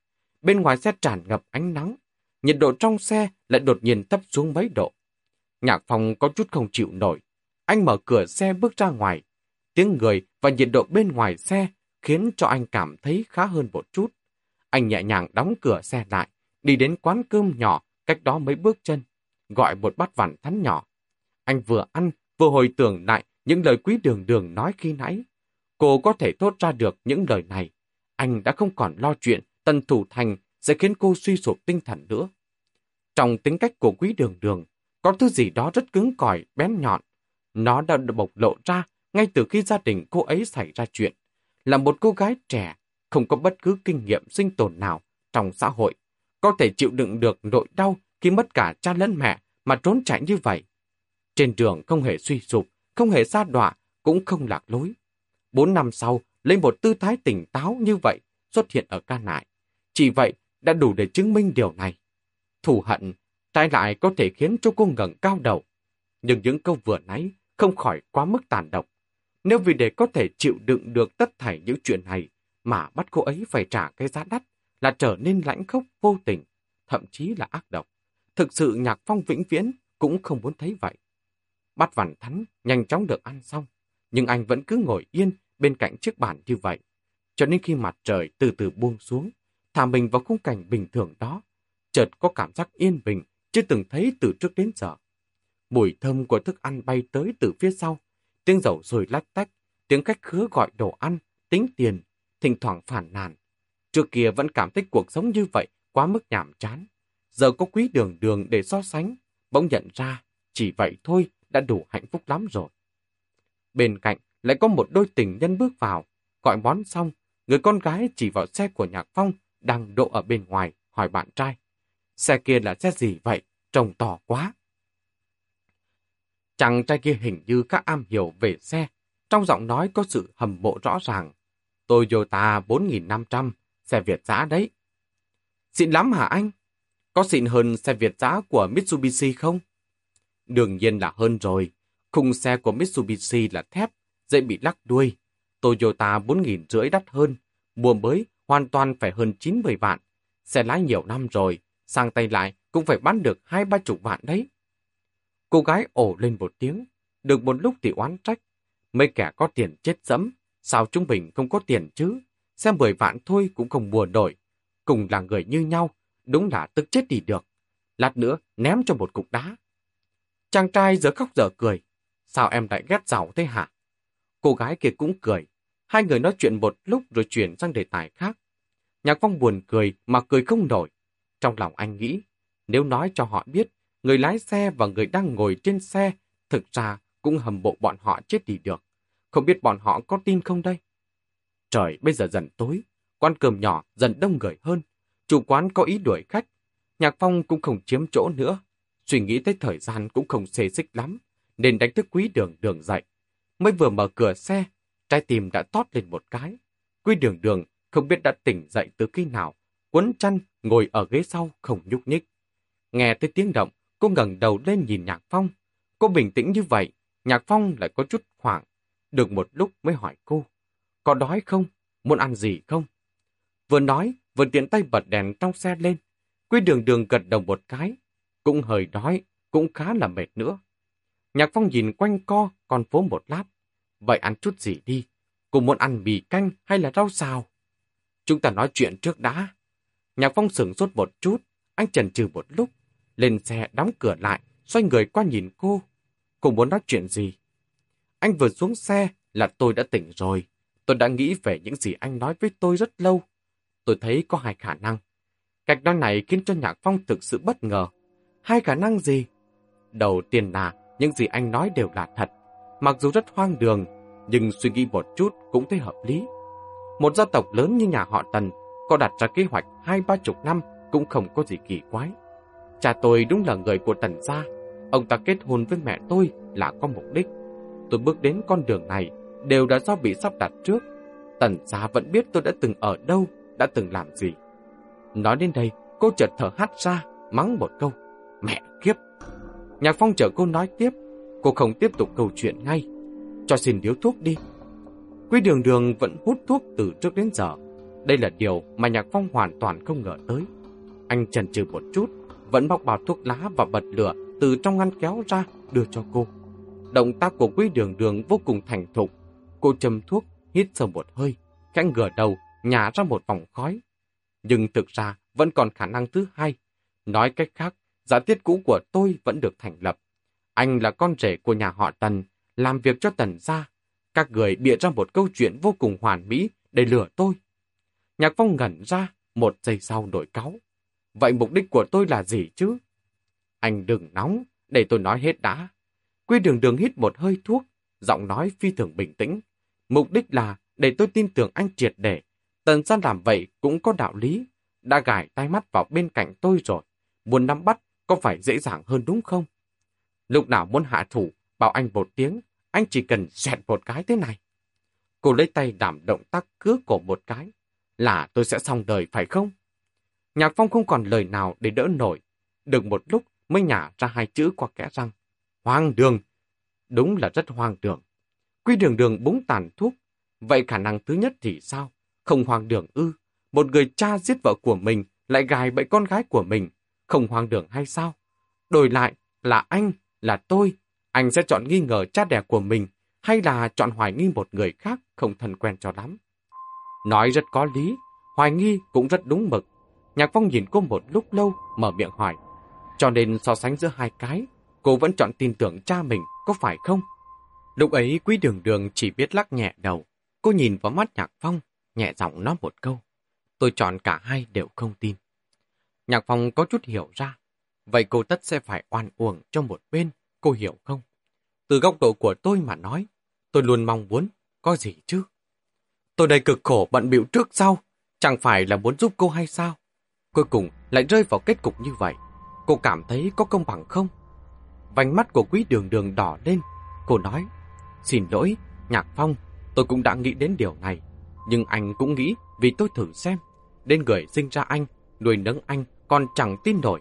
Speaker 1: Bên ngoài xe tràn ngập ánh nắng, nhiệt độ trong xe lại đột nhiên thấp xuống mấy độ. Nhạc Phong có chút không chịu nổi. Anh mở cửa xe bước ra ngoài. Tiếng người và nhiệt độ bên ngoài xe khiến cho anh cảm thấy khá hơn một chút. Anh nhẹ nhàng đóng cửa xe lại, đi đến quán cơm nhỏ cách đó mấy bước chân, gọi một bát vằn thắn nhỏ. Anh vừa ăn, vừa hồi tưởng lại những lời quý đường đường nói khi nãy. Cô có thể thốt ra được những lời này. Anh đã không còn lo chuyện Tần Thủ Thành sẽ khiến cô suy sụp tinh thần nữa. Trong tính cách của quý đường đường, có thứ gì đó rất cứng cỏi, bén nhọn. Nó đã được bộc lộ ra ngay từ khi gia đình cô ấy xảy ra chuyện. Là một cô gái trẻ, không có bất cứ kinh nghiệm sinh tồn nào trong xã hội, có thể chịu đựng được nỗi đau khi mất cả cha lẫn mẹ mà trốn chạy như vậy. Trên đường không hề suy sụp, không hề xa đọa, cũng không lạc lối. Bốn năm sau, lấy một tư thái tỉnh táo như vậy xuất hiện ở ca nại. Chỉ vậy đã đủ để chứng minh điều này. Thù hận, trái lại có thể khiến cho cô ngẩng cao đầu. Nhưng những câu vừa nãy không khỏi quá mức tàn độc. Nếu vì để có thể chịu đựng được tất thảy những chuyện này mà bắt cô ấy phải trả cái giá đắt là trở nên lãnh khốc vô tình, thậm chí là ác độc. Thực sự nhạc phong vĩnh viễn cũng không muốn thấy vậy. Bắt vằn thắn nhanh chóng được ăn xong, nhưng anh vẫn cứ ngồi yên bên cạnh chiếc bàn như vậy. Cho đến khi mặt trời từ từ buông xuống, thả mình vào khung cảnh bình thường đó, chợt có cảm giác yên bình chưa từng thấy từ trước đến giờ. Mùi thơm của thức ăn bay tới từ phía sau, tiếng dầu rồi lách tách, tiếng khách khứa gọi đồ ăn, tính tiền, thỉnh thoảng phản nàn. Trước kia vẫn cảm thấy cuộc sống như vậy quá mức nhảm chán. Giờ có quý đường đường để so sánh, bỗng nhận ra chỉ vậy thôi đã đủ hạnh phúc lắm rồi. Bên cạnh lại có một đôi tình nhân bước vào, gọi món xong, người con gái chỉ vào xe của Nhạc Phong đang đỗ ở bên ngoài, hỏi bạn trai. Xe kia là xe gì vậy? Trông to quá. Chàng trai kia hình như các am hiểu về xe, trong giọng nói có sự hầm mộ rõ ràng. Toyota 4500, xe Việt giã đấy. Xịn lắm hả anh? Có xịn hơn xe Việt giã của Mitsubishi không? Đương nhiên là hơn rồi. Khung xe của Mitsubishi là thép, dễ bị lắc đuôi. Toyota 4.000 rưỡi đắt hơn. Mua mới hoàn toàn phải hơn 90 vạn. Xe lái nhiều năm rồi, sang tay lại cũng phải bán được hai ba chục vạn đấy. Cô gái ổ lên một tiếng, được một lúc thì oán trách. Mấy kẻ có tiền chết dẫm, sao chúng mình không có tiền chứ? Xem 10 vạn thôi cũng không buồn nổi. Cùng là người như nhau, đúng là tức chết đi được. Lát nữa ném cho một cục đá. Chàng trai giờ khóc giờ cười. Sao em lại ghét giàu thế hả? Cô gái kia cũng cười. Hai người nói chuyện một lúc rồi chuyển sang đề tài khác. Nhạc Phong buồn cười mà cười không nổi. Trong lòng anh nghĩ, nếu nói cho họ biết, người lái xe và người đang ngồi trên xe thực ra cũng hầm bộ bọn họ chết đi được. Không biết bọn họ có tin không đây? Trời bây giờ dần tối, quán cơm nhỏ dần đông người hơn. Chủ quán có ý đuổi khách. Nhạc Phong cũng không chiếm chỗ nữa. Suy nghĩ tới thời gian cũng không xê xích lắm, nên đánh thức quý đường đường dậy. Mới vừa mở cửa xe, trái tim đã tót lên một cái. Quý đường đường không biết đã tỉnh dậy từ khi nào, quấn chăn ngồi ở ghế sau không nhúc nhích. Nghe tới tiếng động, cô ngẩng đầu lên nhìn Nhạc Phong. Cô bình tĩnh như vậy, Nhạc Phong lại có chút hoảng. Được một lúc mới hỏi cô, có đói không? Muốn ăn gì không? Vừa nói, vừa tiện tay bật đèn trong xe lên. Quy đường đường gật đầu một cái, cũng hơi đói, cũng khá là mệt nữa. Nhạc Phong nhìn quanh co con phố một lát. Vậy ăn chút gì đi? Cô muốn ăn mì canh hay là rau xào? Chúng ta nói chuyện trước đã. Nhạc Phong sửng sốt một chút, anh chần chừ một lúc. Lên xe đóng cửa lại, xoay người qua nhìn cô. Cô muốn nói chuyện gì? Anh vừa xuống xe là tôi đã tỉnh rồi. Tôi đã nghĩ về những gì anh nói với tôi rất lâu. Tôi thấy có hai khả năng. Cách nói này khiến cho Nhạc Phong thực sự bất ngờ. Hai khả năng gì? Đầu tiên là những gì anh nói đều là thật. Mặc dù rất hoang đường, nhưng suy nghĩ một chút cũng thấy hợp lý. Một gia tộc lớn như nhà họ Tần có đặt ra kế hoạch hai ba chục năm cũng không có gì kỳ quái. Cha tôi đúng là người của Tần gia. Ông ta kết hôn với mẹ tôi là có mục đích. Tôi bước đến con đường này đều đã do bị sắp đặt trước. Tần gia vẫn biết tôi đã từng ở đâu, đã từng làm gì. Nói đến đây, cô chợt thở hắt ra, mắng một câu. Mẹ kiếp! Nhạc Phong chờ cô nói tiếp, cô không tiếp tục câu chuyện ngay. Cho xin điếu thuốc đi. Quý đường đường vẫn hút thuốc từ trước đến giờ. Đây là điều mà Nhạc Phong hoàn toàn không ngờ tới. Anh chần chừ một chút, vẫn bóc bao thuốc lá và bật lửa từ trong ngăn kéo ra đưa cho cô. Động tác của quý đường đường vô cùng thành thục. Cô châm thuốc, hít sâu một hơi, khẽ ngửa đầu, nhả ra một vòng khói. Nhưng thực ra vẫn còn khả năng thứ hai. Nói cách khác, giả thiết cũ của tôi vẫn được thành lập. Anh là con rể của nhà họ Tần, làm việc cho Tần gia. Các người bịa ra một câu chuyện vô cùng hoàn mỹ để lừa tôi. Nhạc Phong ngẩn ra, một giây sau đổi cáu. Vậy mục đích của tôi là gì chứ? Anh đừng nóng, để tôi nói hết đã. Quy đường đường hít một hơi thuốc, giọng nói phi thường bình tĩnh. Mục đích là để tôi tin tưởng anh triệt để, Tần gian làm vậy cũng có đạo lý. Đã gài tay mắt vào bên cạnh tôi rồi. Muốn nắm bắt có phải dễ dàng hơn đúng không? Lúc nào muốn hạ thủ, bảo anh một tiếng, anh chỉ cần dẹt một cái thế này. Cô lấy tay đảm động tác cứa cổ một cái. Là tôi sẽ xong đời phải không? Nhạc Phong không còn lời nào để đỡ nổi. Được một lúc mới nhả ra hai chữ qua kẽ răng. Hoang đường! Đúng là rất hoang đường. Quy đường đường búng tàn thuốc. Vậy khả năng thứ nhất thì sao? Không hoang đường ư? Một người cha giết vợ của mình lại gài bậy con gái của mình. Không hoang đường hay sao? Đổi lại là anh, là tôi. Anh sẽ chọn nghi ngờ cha đẻ của mình hay là chọn hoài nghi một người khác không thân quen cho lắm. Nói rất có lý, hoài nghi cũng rất đúng mực. Nhạc Phong nhìn cô một lúc lâu, mở miệng hỏi. Cho nên so sánh giữa hai cái, cô vẫn chọn tin tưởng cha mình, có phải không? Lúc ấy quý đường đường chỉ biết lắc nhẹ đầu. Cô nhìn vào mắt Nhạc Phong, nhẹ giọng nói một câu. Tôi chọn cả hai đều không tin. Nhạc Phong có chút hiểu ra. Vậy cô tất sẽ phải oan uổng cho một bên, cô hiểu không? Từ góc độ của tôi mà nói, tôi luôn mong muốn, có gì chứ? Tôi đầy cực khổ bận bịu trước sau, chẳng phải là muốn giúp cô hay sao? Cuối cùng lại rơi vào kết cục như vậy. Cô cảm thấy có công bằng không? Vành mắt của quý đường đường đỏ lên. Cô nói, xin lỗi, Nhạc Phong, tôi cũng đã nghĩ đến điều này. Nhưng anh cũng nghĩ vì tôi thử xem. Đến người sinh ra anh, nuôi nấng anh còn chẳng tin nổi.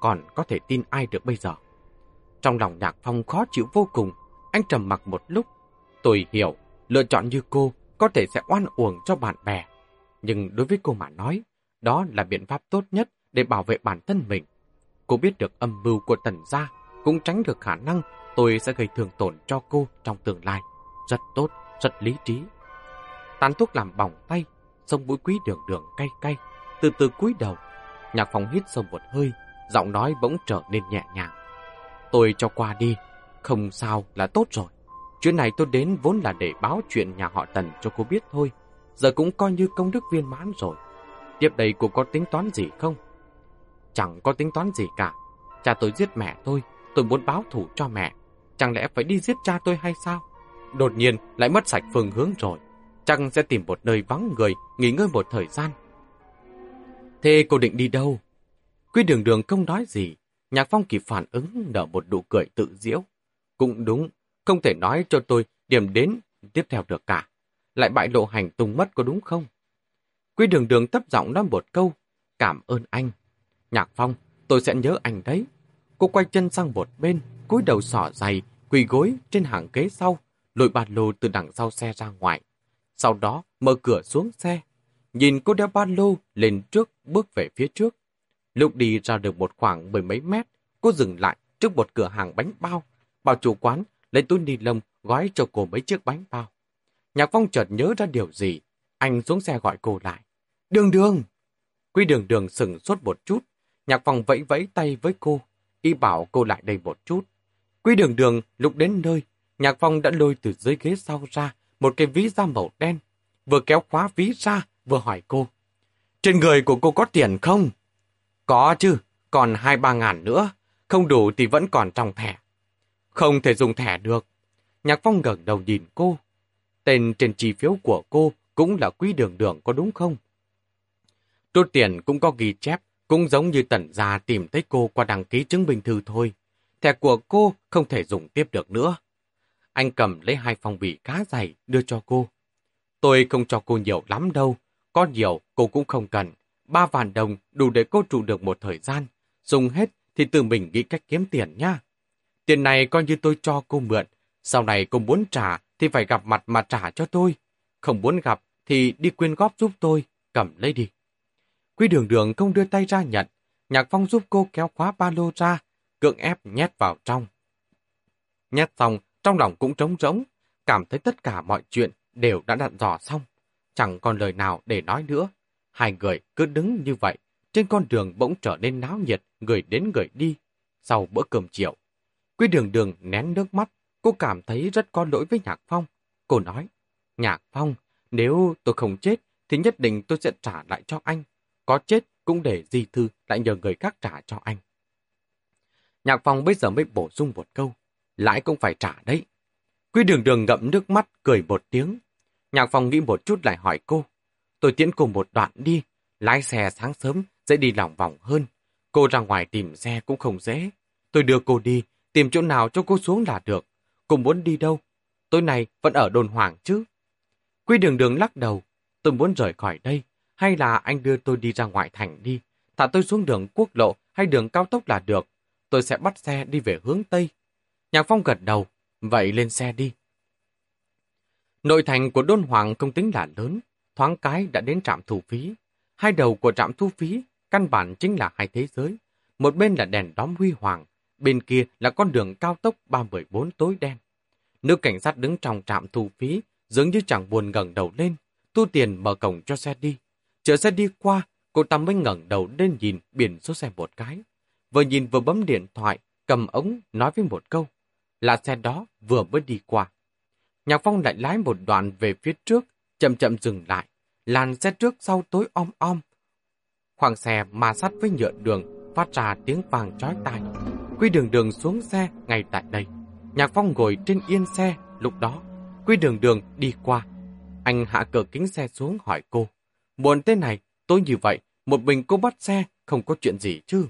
Speaker 1: Còn có thể tin ai được bây giờ? Trong lòng Nhạc Phong khó chịu vô cùng. Anh trầm mặc một lúc. Tôi hiểu, lựa chọn như cô có thể sẽ oan uổng cho bạn bè. Nhưng đối với cô mà nói, đó là biện pháp tốt nhất để bảo vệ bản thân mình. Cô biết được âm mưu của tần gia, cũng tránh được khả năng tôi sẽ gây thương tổn cho cô trong tương lai. Rất tốt, rất lý trí. tán thuốc làm bỏng tay, sông mũi quý đường đường cay cay, từ từ cúi đầu. Nhạc phòng hít sâu một hơi, giọng nói bỗng trở nên nhẹ nhàng. Tôi cho qua đi, không sao là tốt rồi. Chuyện này tôi đến vốn là để báo chuyện nhà họ Tần cho cô biết thôi. Giờ cũng coi như công đức viên mãn rồi. Tiếp đây cô có tính toán gì không? Chẳng có tính toán gì cả. Cha tôi giết mẹ tôi, tôi muốn báo thủ cho mẹ. Chẳng lẽ phải đi giết cha tôi hay sao? Đột nhiên lại mất sạch phương hướng rồi. chẳng sẽ tìm một nơi vắng người, nghỉ ngơi một thời gian. Thế cô định đi đâu? Quy đường đường không nói gì. Nhạc Phong kịp phản ứng nở một nụ cười tự diễu. Cũng đúng, không thể nói cho tôi điểm đến tiếp theo được cả. Lại bại lộ hành tung mất có đúng không? Quy đường đường thấp giọng nói một câu. Cảm ơn anh. Nhạc Phong, tôi sẽ nhớ anh đấy. Cô quay chân sang một bên, cúi đầu sỏ dày, quỳ gối trên hàng ghế sau, lôi ba lô từ đằng sau xe ra ngoài. Sau đó mở cửa xuống xe. Nhìn cô đeo ba lô lên trước bước về phía trước. Lúc đi ra được một khoảng mười mấy mét, cô dừng lại trước một cửa hàng bánh bao. Bảo chủ quán lấy túi ni lông gói cho cô mấy chiếc bánh bao. Nhạc Phong chợt nhớ ra điều gì. Anh xuống xe gọi cô lại. Đường đường! Quy đường đường sừng sốt một chút. Nhạc Phong vẫy vẫy tay với cô. Y bảo cô lại đây một chút. Quy đường đường lúc đến nơi, Nhạc Phong đã lôi từ dưới ghế sau ra một cái ví da màu đen. Vừa kéo khóa ví ra, vừa hỏi cô. Trên người của cô có tiền không? Có chứ, còn hai ba ngàn nữa. Không đủ thì vẫn còn trong thẻ. Không thể dùng thẻ được. Nhạc Phong ngẩng đầu nhìn cô. Tên trên chi phiếu của cô cũng là quý đường đường có đúng không? Rút tiền cũng có ghi chép, cũng giống như tần gia tìm thấy cô qua đăng ký chứng minh thư thôi. Thẻ của cô không thể dùng tiếp được nữa. Anh cầm lấy hai phong bì khá dày đưa cho cô. Tôi không cho cô nhiều lắm đâu. Có nhiều cô cũng không cần. Ba vạn đồng đủ để cô trụ được một thời gian. Dùng hết thì tự mình nghĩ cách kiếm tiền nha. Tiền này coi như tôi cho cô mượn. Sau này cô muốn trả thì phải gặp mặt mà trả cho tôi. Không muốn gặp thì đi quyên góp giúp tôi. Cầm lấy đi. Quy đường đường không đưa tay ra nhận. Nhạc Phong giúp cô kéo khóa ba lô ra, cưỡng ép nhét vào trong. Nhét xong, trong lòng cũng trống rỗng, cảm thấy tất cả mọi chuyện đều đã đặt dò xong. Chẳng còn lời nào để nói nữa. Hai người cứ đứng như vậy, trên con đường bỗng trở nên náo nhiệt, người đến người đi. Sau bữa cơm chiều, Quy đường đường nén nước mắt, cô cảm thấy rất có lỗi với Nhạc Phong. Cô nói, Nhạc Phong, nếu tôi không chết, thì nhất định tôi sẽ trả lại cho anh. Có chết cũng để di thư lại nhờ người khác trả cho anh. Nhạc Phong bây giờ mới bổ sung một câu, lãi cũng phải trả đấy. Quy đường đường ngậm nước mắt, cười một tiếng. Nhạc Phong nghĩ một chút lại hỏi cô, tôi tiễn cô một đoạn đi, lái xe sáng sớm dễ đi lòng vòng hơn. Cô ra ngoài tìm xe cũng không dễ. Tôi đưa cô đi, tìm chỗ nào cho cô xuống là được. Cô muốn đi đâu? Tối nay vẫn ở đồn hoàng chứ? Quy đường đường lắc đầu. Tôi muốn rời khỏi đây. Hay là anh đưa tôi đi ra ngoại thành đi? Thả tôi xuống đường quốc lộ hay đường cao tốc là được. Tôi sẽ bắt xe đi về hướng Tây. Nhạc Phong gật đầu. Vậy lên xe đi. Nội thành của đôn hoàng không tính là lớn. Thoáng cái đã đến trạm thu phí. Hai đầu của trạm thu phí căn bản chính là hai thế giới. Một bên là đèn đóm huy hoàng, bên kia là con đường cao tốc 314 tối đen. Nữ cảnh sát đứng trong trạm thu phí, dường như chẳng buồn ngẩng đầu lên, thu tiền mở cổng cho xe đi. Chờ xe đi qua, cô ta mới ngẩng đầu lên nhìn biển số xe một cái. Vừa nhìn vừa bấm điện thoại, cầm ống nói với một câu. Là xe đó vừa mới đi qua. Nhạc Phong lại lái một đoạn về phía trước, chậm chậm dừng lại. Làn xe trước sau tối om om. Khoảng xe ma sát với nhựa đường, phát ra tiếng vàng chói tai. Quy đường đường xuống xe ngay tại đây. Nhạc Phong ngồi trên yên xe, lúc đó, Quy đường đường đi qua. Anh hạ cửa kính xe xuống hỏi cô. Buồn thế này, tôi như vậy, một mình cô bắt xe, không có chuyện gì chứ.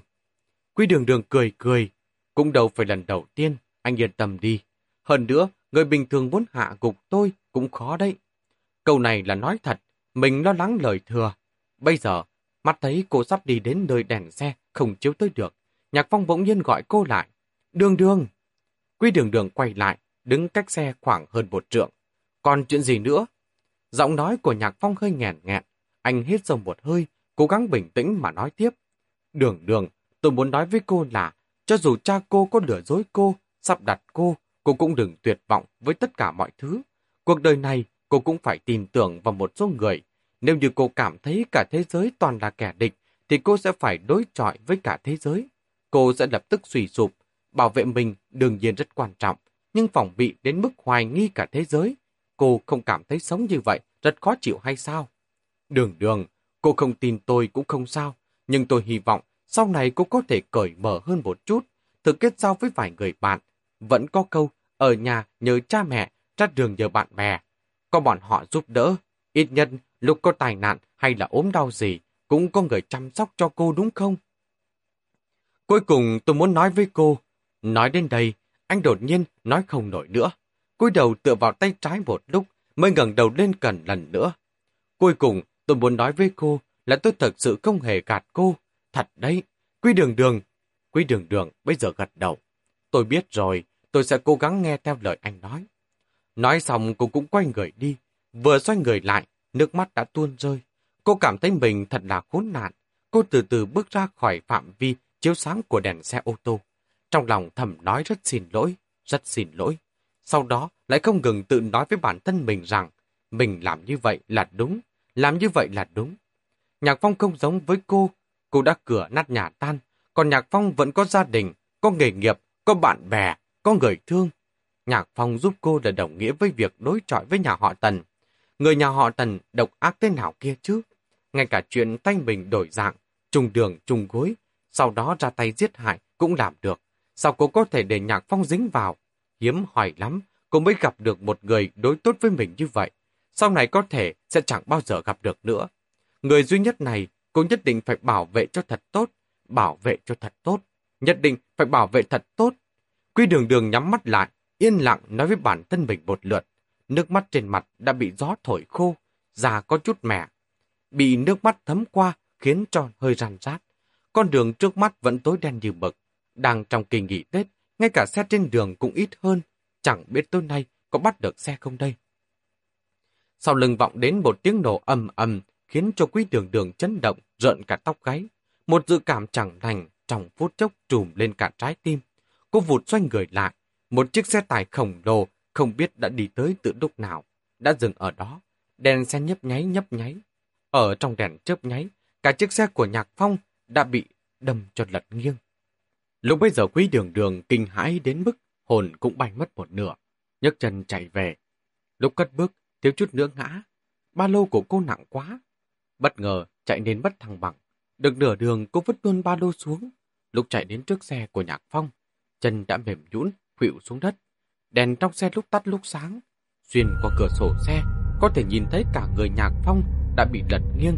Speaker 1: Quy đường đường cười cười. Cũng đâu phải lần đầu tiên, anh yên tâm đi. Hơn nữa, người bình thường muốn hạ gục tôi cũng khó đấy. Câu này là nói thật, mình lo lắng lời thừa. Bây giờ, mắt thấy cô sắp đi đến nơi đèn xe, không chiếu tới được. Nhạc Phong bỗng nhiên gọi cô lại. Đường đường! Quy đường đường quay lại, đứng cách xe khoảng hơn một trượng. Còn chuyện gì nữa? Giọng nói của Nhạc Phong hơi nghẹn nghẹn. Anh hít sâu một hơi, cố gắng bình tĩnh mà nói tiếp. Đường đường, tôi muốn nói với cô là, cho dù cha cô có lừa dối cô, sắp đặt cô, cô cũng đừng tuyệt vọng với tất cả mọi thứ. Cuộc đời này, cô cũng phải tin tưởng vào một số người. Nếu như cô cảm thấy cả thế giới toàn là kẻ địch, thì cô sẽ phải đối chọi với cả thế giới. Cô sẽ lập tức suy sụp. Bảo vệ mình đương nhiên rất quan trọng, nhưng phòng bị đến mức hoài nghi cả thế giới. Cô không cảm thấy sống như vậy rất khó chịu hay sao? Đường đường, cô không tin tôi cũng không sao, nhưng tôi hy vọng sau này cô có thể cởi mở hơn một chút, thử kết giao với vài người bạn. Vẫn có câu, ở nhà nhớ cha mẹ, ra đường nhờ bạn bè. Có bọn họ giúp đỡ, ít nhất lúc có tai nạn hay là ốm đau gì, cũng có người chăm sóc cho cô đúng không? Cuối cùng tôi muốn nói với cô, nói đến đây, anh đột nhiên nói không nổi nữa. cúi đầu tựa vào tay trái một lúc, mới ngẩng đầu lên cần lần nữa. Cuối cùng, tôi muốn nói với cô là tôi thật sự không hề gạt cô. Thật đấy, Quý đường đường. Quý đường đường bây giờ gật đầu. Tôi biết rồi, tôi sẽ cố gắng nghe theo lời anh nói. Nói xong cô cũng quay người đi. Vừa xoay người lại, nước mắt đã tuôn rơi. Cô cảm thấy mình thật là khốn nạn. Cô từ từ bước ra khỏi phạm vi chiếu sáng của đèn xe ô tô. Trong lòng thầm nói rất xin lỗi, rất xin lỗi. Sau đó lại không ngừng tự nói với bản thân mình rằng mình làm như vậy là đúng, làm như vậy là đúng. Nhạc Phong không giống với cô, cô đã cửa nát nhà tan, còn Nhạc Phong vẫn có gia đình, có nghề nghiệp, có bạn bè, có người thương. Nhạc Phong giúp cô là đồng nghĩa với việc đối chọi với nhà họ Tần. Người nhà họ Tần độc ác thế nào kia chứ? Ngay cả chuyện tay mình đổi dạng, trùng đường, trùng gối, sau đó ra tay giết hại cũng làm được. Sao cô có thể để Nhạc Phong dính vào? Hiếm hỏi lắm, cô mới gặp được một người đối tốt với mình như vậy. Sau này có thể sẽ chẳng bao giờ gặp được nữa. Người duy nhất này, cô nhất định phải bảo vệ cho thật tốt, bảo vệ cho thật tốt, nhất định phải bảo vệ thật tốt. Quy đường đường nhắm mắt lại, yên lặng nói với bản thân mình một lượt. Nước mắt trên mặt đã bị gió thổi khô, da có chút mẻ. Bị nước mắt thấm qua khiến cho hơi ràn rát. Con đường trước mắt vẫn tối đen như mực. Đang trong kỳ nghỉ Tết, ngay cả xe trên đường cũng ít hơn. Chẳng biết tối nay có bắt được xe không đây. Sau lưng vọng đến một tiếng nổ ầm ầm khiến cho quý đường đường chấn động, rợn cả tóc gáy. Một dự cảm chẳng lành trong phút chốc trùm lên cả trái tim. Cô vụt xoay người lại. Một chiếc xe tải khổng lồ không biết đã đi tới từ lúc nào. Đã dừng ở đó. Đèn xe nhấp nháy nhấp nháy. Ở trong đèn chớp nháy, cả chiếc xe của Nhạc Phong đã bị đâm cho lật nghiêng. Lúc bây giờ quý đường đường kinh hãi đến mức hồn cũng bay mất một nửa, nhấc chân chạy về. Lúc cất bước, thiếu chút nữa ngã. Ba lô của cô nặng quá. Bất ngờ chạy đến bất thăng bằng. Được nửa đường cô vứt luôn ba lô xuống. Lúc chạy đến trước xe của Nhạc Phong, chân đã mềm nhũn khuỵu xuống đất. Đèn trong xe lúc tắt lúc sáng. Xuyên qua cửa sổ xe, có thể nhìn thấy cả người Nhạc Phong đã bị lật nghiêng,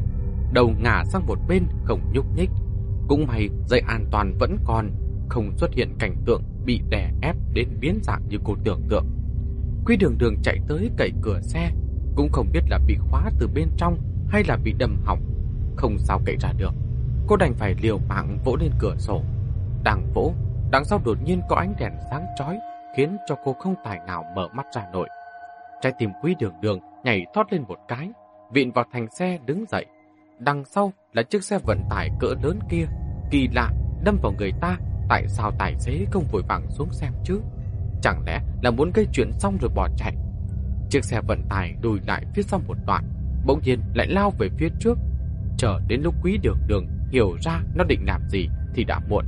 Speaker 1: đầu ngả sang một bên không nhúc nhích. Cũng may dây an toàn vẫn còn, không xuất hiện cảnh tượng bị đè ép đến biến dạng như cô tưởng tượng. Quy đường đường chạy tới cậy cửa xe, cũng không biết là bị khóa từ bên trong hay là bị đâm hỏng. Không sao cậy ra được. Cô đành phải liều mạng vỗ lên cửa sổ. Đang vỗ, đằng sau đột nhiên có ánh đèn sáng chói khiến cho cô không tài nào mở mắt ra nổi. Trái tim quý đường đường nhảy thoát lên một cái, vịn vào thành xe đứng dậy. Đằng sau là chiếc xe vận tải cỡ lớn kia, kỳ lạ, đâm vào người ta, tại sao tài xế không vội vàng xuống xem chứ? Chẳng lẽ là muốn gây chuyện xong rồi bỏ chạy? Chiếc xe vận tải đùi lại phía sau một đoạn, bỗng nhiên lại lao về phía trước. Chờ đến lúc quý đường đường hiểu ra nó định làm gì thì đã muộn.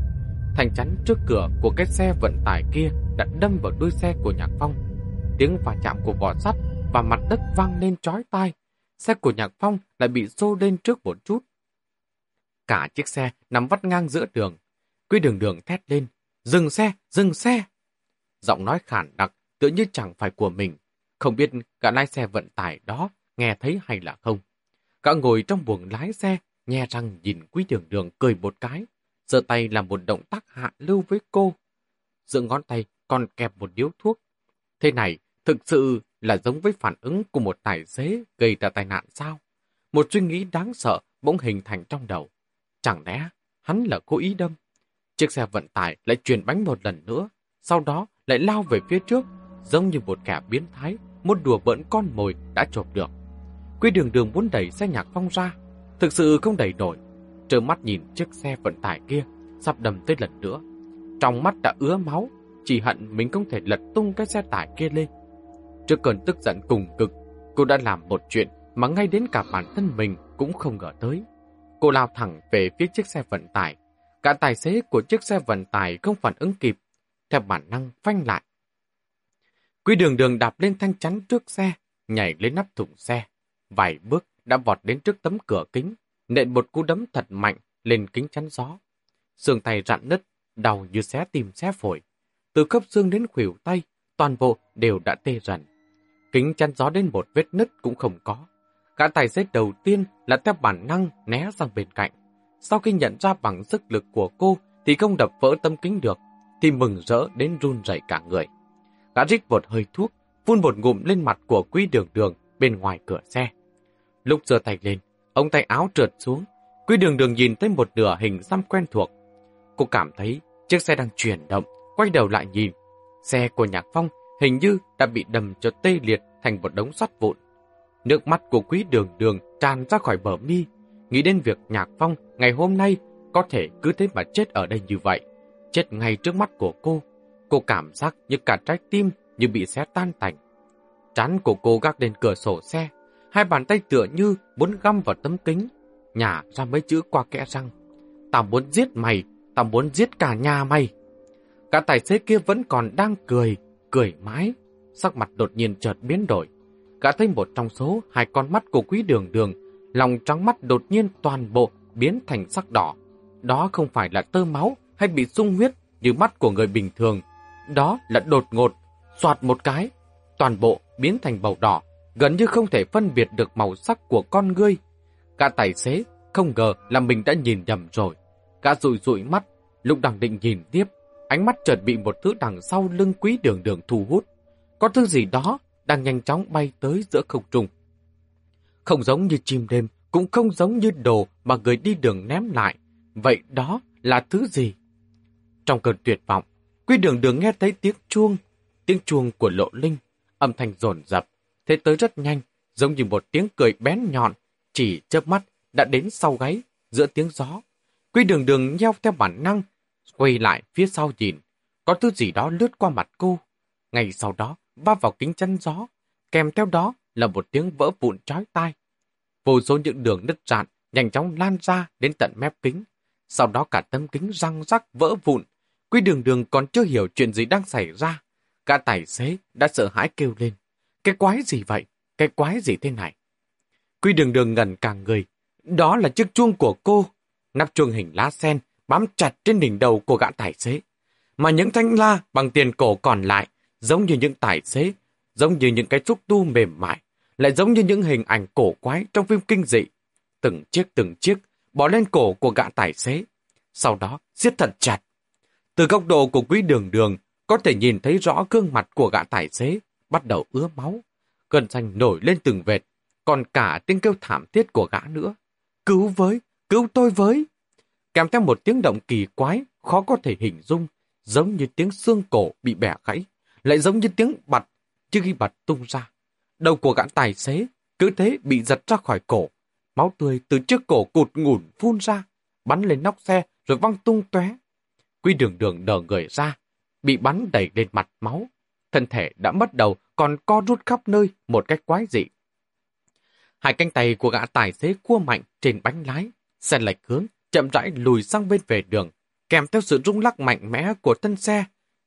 Speaker 1: Thành chắn trước cửa của cái xe vận tải kia đã đâm vào đuôi xe của Nhạc Phong. Tiếng va chạm của vỏ sắt và mặt đất vang lên chói tai. Xe của Nhạc Phong lại bị xô lên trước một chút. Cả chiếc xe nằm vắt ngang giữa đường. Quy đường đường thét lên. Dừng xe! Dừng xe! Giọng nói khản đặc, tựa như chẳng phải của mình. Không biết cả lái xe vận tải đó nghe thấy hay là không. Cả ngồi trong buồng lái xe, nghe răng nhìn quý đường đường cười một cái, giơ tay làm một động tác hạ lưu với cô. Giữa ngón tay còn kẹp một điếu thuốc. Thế này thực sự là giống với phản ứng của một tài xế gây ra tai nạn sao? Một suy nghĩ đáng sợ bỗng hình thành trong đầu. Chẳng lẽ hắn là cố ý đâm? Chiếc xe vận tải lại chuyển bánh một lần nữa, sau đó lại lao về phía trước, giống như một kẻ biến thái, muốn đùa bỡn con mồi đã chộp được. Quy đường đường muốn đẩy xe nhạc phong ra, thực sự không đẩy nổi. Trơ mắt nhìn chiếc xe vận tải kia, sắp đâm tới lần nữa. Trong mắt đã ứa máu, chỉ hận mình không thể lật tung cái xe tải kia lên. Trước cơn tức giận cùng cực, cô đã làm một chuyện mà ngay đến cả bản thân mình cũng không ngờ tới. Cô lao thẳng về phía chiếc xe vận tải. Cả tài xế của chiếc xe vận tải không phản ứng kịp, theo bản năng phanh lại. Quý đường đường đạp lên thanh chắn trước xe, nhảy lên nắp thùng xe. Vài bước đã vọt đến trước tấm cửa kính, nện một cú đấm thật mạnh lên kính chắn gió. Xương tay rạn nứt, đau như xé tim xé phổi. Từ khớp xương đến khuỷu tay, toàn bộ đều đã tê rần. Kính chắn gió đến một vết nứt cũng không có. Cả tài xế đầu tiên là theo bản năng né sang bên cạnh. Sau khi nhận ra bằng sức lực của cô thì không đập vỡ tâm kính được, thì mừng rỡ đến run rẩy cả người. Gã rít một hơi thuốc, phun một ngụm lên mặt của quý đường đường bên ngoài cửa xe. Lúc giơ tay lên, ông tay áo trượt xuống. Quý đường đường nhìn thấy một nửa hình xăm quen thuộc. Cô cảm thấy chiếc xe đang chuyển động, quay đầu lại nhìn. Xe của Nhạc Phong hình như đã bị đầm cho tê liệt thành một đống sắt vụn. Nước mắt của quý đường đường tràn ra khỏi bờ mi, nghĩ đến việc Nhạc Phong ngày hôm nay có thể cứ thế mà chết ở đây như vậy, chết ngay trước mắt của cô. Cô cảm giác như cả trái tim như bị xé tan tành. Trán của cô gác lên cửa sổ xe, hai bàn tay tựa như muốn găm vào tấm kính, nhả ra mấy chữ qua kẽ răng. Tao muốn giết mày, tao muốn giết cả nhà mày. Cả tài xế kia vẫn còn đang cười, cười mãi, sắc mặt đột nhiên chợt biến đổi. Cả thấy một trong số hai con mắt của quý đường đường, lòng trắng mắt đột nhiên toàn bộ biến thành sắc đỏ. Đó không phải là tơ máu hay bị sung huyết như mắt của người bình thường. Đó là đột ngột, soạt một cái, toàn bộ biến thành màu đỏ, gần như không thể phân biệt được màu sắc của con ngươi. Cả tài xế không ngờ là mình đã nhìn nhầm rồi. Cả rụi rụi mắt, lúc đang định nhìn tiếp, ánh mắt chợt bị một thứ đằng sau lưng quý đường đường thu hút. Có thứ gì đó đang nhanh chóng bay tới giữa không trung. Không giống như chim đêm, cũng không giống như đồ mà người đi đường ném lại. Vậy đó là thứ gì? Trong cơn tuyệt vọng, Quy đường đường nghe thấy tiếng chuông, tiếng chuông của lộ linh, âm thanh rồn rập, thế tới rất nhanh, giống như một tiếng cười bén nhọn, chỉ chớp mắt đã đến sau gáy, giữa tiếng gió. Quy đường đường nheo theo bản năng, quay lại phía sau nhìn, có thứ gì đó lướt qua mặt cô. Ngay sau đó, va vào kính chắn gió, kèm theo đó là một tiếng vỡ vụn trói tai. Vô số những đường nứt rạn nhanh chóng lan ra đến tận mép kính. Sau đó cả tấm kính răng rắc vỡ vụn, Quy đường đường còn chưa hiểu chuyện gì đang xảy ra. Cả tài xế đã sợ hãi kêu lên. Cái quái gì vậy? Cái quái gì thế này? Quý đường đường ngẩn cả người. Đó là chiếc chuông của cô. Nắp chuông hình lá sen bám chặt trên đỉnh đầu của gã tài xế. Mà những thanh la bằng tiền cổ còn lại giống như những tài xế, giống như những cái xúc tu mềm mại, lại giống như những hình ảnh cổ quái trong phim kinh dị. Từng chiếc từng chiếc bỏ lên cổ của gã tài xế. Sau đó siết thật chặt. Từ góc độ của quý đường đường, có thể nhìn thấy rõ gương mặt của gã tài xế bắt đầu ứa máu. Cơn xanh nổi lên từng vệt, còn cả tiếng kêu thảm thiết của gã nữa. Cứu với, cứu tôi với. Kèm theo một tiếng động kỳ quái, khó có thể hình dung, giống như tiếng xương cổ bị bẻ gãy, lại giống như tiếng bật chứ khi bật tung ra. Đầu của gã tài xế cứ thế bị giật ra khỏi cổ. Máu tươi từ trước cổ cụt ngủn phun ra, bắn lên nóc xe rồi văng tung tóe. Quy đường đường đờ người ra, bị bắn đầy lên mặt máu. Thân thể đã mất đầu còn co rút khắp nơi một cách quái dị. Hai cánh tay của gã tài xế cua mạnh trên bánh lái, xe lệch hướng, chậm rãi lùi sang bên về đường, kèm theo sự rung lắc mạnh mẽ của thân xe.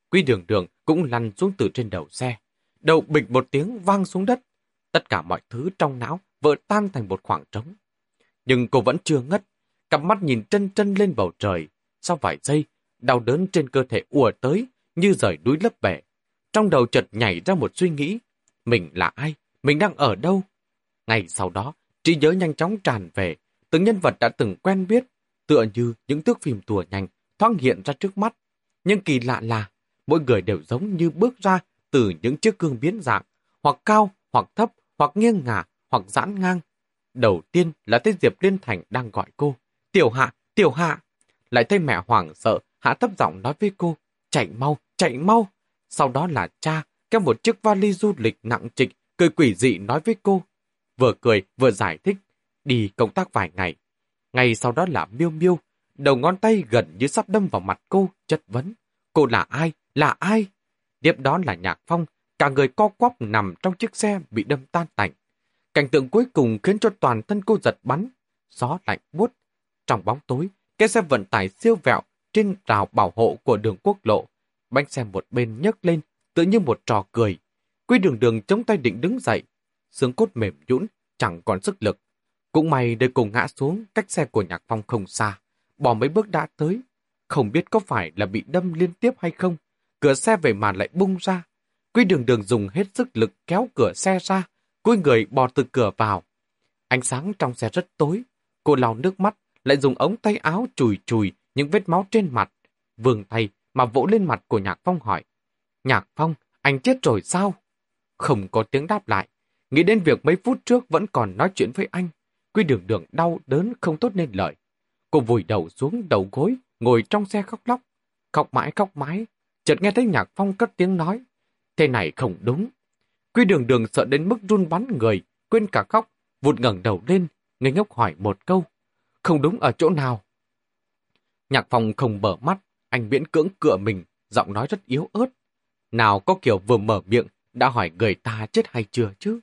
Speaker 1: Quy đường đường cũng lăn xuống từ trên đầu xe. Đầu bịch một tiếng vang xuống đất. Tất cả mọi thứ trong não vỡ tan thành một khoảng trống. Nhưng cô vẫn chưa ngất, cặp mắt nhìn chân chân lên bầu trời. Sau vài giây, đau đớn trên cơ thể ùa tới như rời núi lấp bể. Trong đầu chợt nhảy ra một suy nghĩ. Mình là ai? Mình đang ở đâu? Ngày sau đó, trí nhớ nhanh chóng tràn về. Từng nhân vật đã từng quen biết, tựa như những thước phim tùa nhanh thoáng hiện ra trước mắt. Nhưng kỳ lạ là, mỗi người đều giống như bước ra từ những chiếc gương biến dạng, hoặc cao, hoặc thấp, hoặc nghiêng ngả, hoặc giãn ngang. Đầu tiên là thấy Diệp Liên Thành đang gọi cô. Tiểu hạ, tiểu hạ. Lại thấy mẹ hoảng sợ, hạ thấp giọng nói với cô. Chạy mau, chạy mau. Sau đó là cha, kéo một chiếc vali du lịch nặng trịch, cười quỷ dị nói với cô. Vừa cười, vừa giải thích. Đi công tác vài ngày ngay sau đó là miêu miêu, đầu ngón tay gần như sắp đâm vào mặt cô, chất vấn. Cô là ai? Là ai? Tiếp đó là Nhạc Phong, cả người co quắp nằm trong chiếc xe bị đâm tan tành. Cảnh tượng cuối cùng khiến cho toàn thân cô giật bắn. Gió lạnh buốt. Trong bóng tối, cái xe vận tải siêu vẹo trên rào bảo hộ của đường quốc lộ. Bánh xe một bên nhấc lên, tự như một trò cười. Quy đường đường chống tay định đứng dậy. Xương cốt mềm nhũn, chẳng còn sức lực. Cũng may đời cô ngã xuống cách xe của Nhạc Phong không xa. Bỏ mấy bước đã tới. Không biết có phải là bị đâm liên tiếp hay không cửa xe về màn lại bung ra. Quy đường đường dùng hết sức lực kéo cửa xe ra, cúi người bò từ cửa vào. Ánh sáng trong xe rất tối, cô lau nước mắt, lại dùng ống tay áo chùi chùi những vết máu trên mặt. Vương tay mà vỗ lên mặt của Nhạc Phong hỏi. Nhạc Phong, anh chết rồi sao? Không có tiếng đáp lại. Nghĩ đến việc mấy phút trước vẫn còn nói chuyện với anh. Quy đường đường đau đớn không tốt nên lời Cô vùi đầu xuống đầu gối, ngồi trong xe khóc lóc. Khóc mãi khóc mãi, chợt nghe thấy Nhạc Phong cất tiếng nói. Thế này không đúng. Quy đường đường sợ đến mức run bắn người, quên cả khóc, vụt ngẩng đầu lên, ngây ngốc hỏi một câu. Không đúng ở chỗ nào? Nhạc Phong không mở mắt, anh miễn cưỡng cựa mình, giọng nói rất yếu ớt. Nào có kiểu vừa mở miệng, đã hỏi người ta chết hay chưa chứ?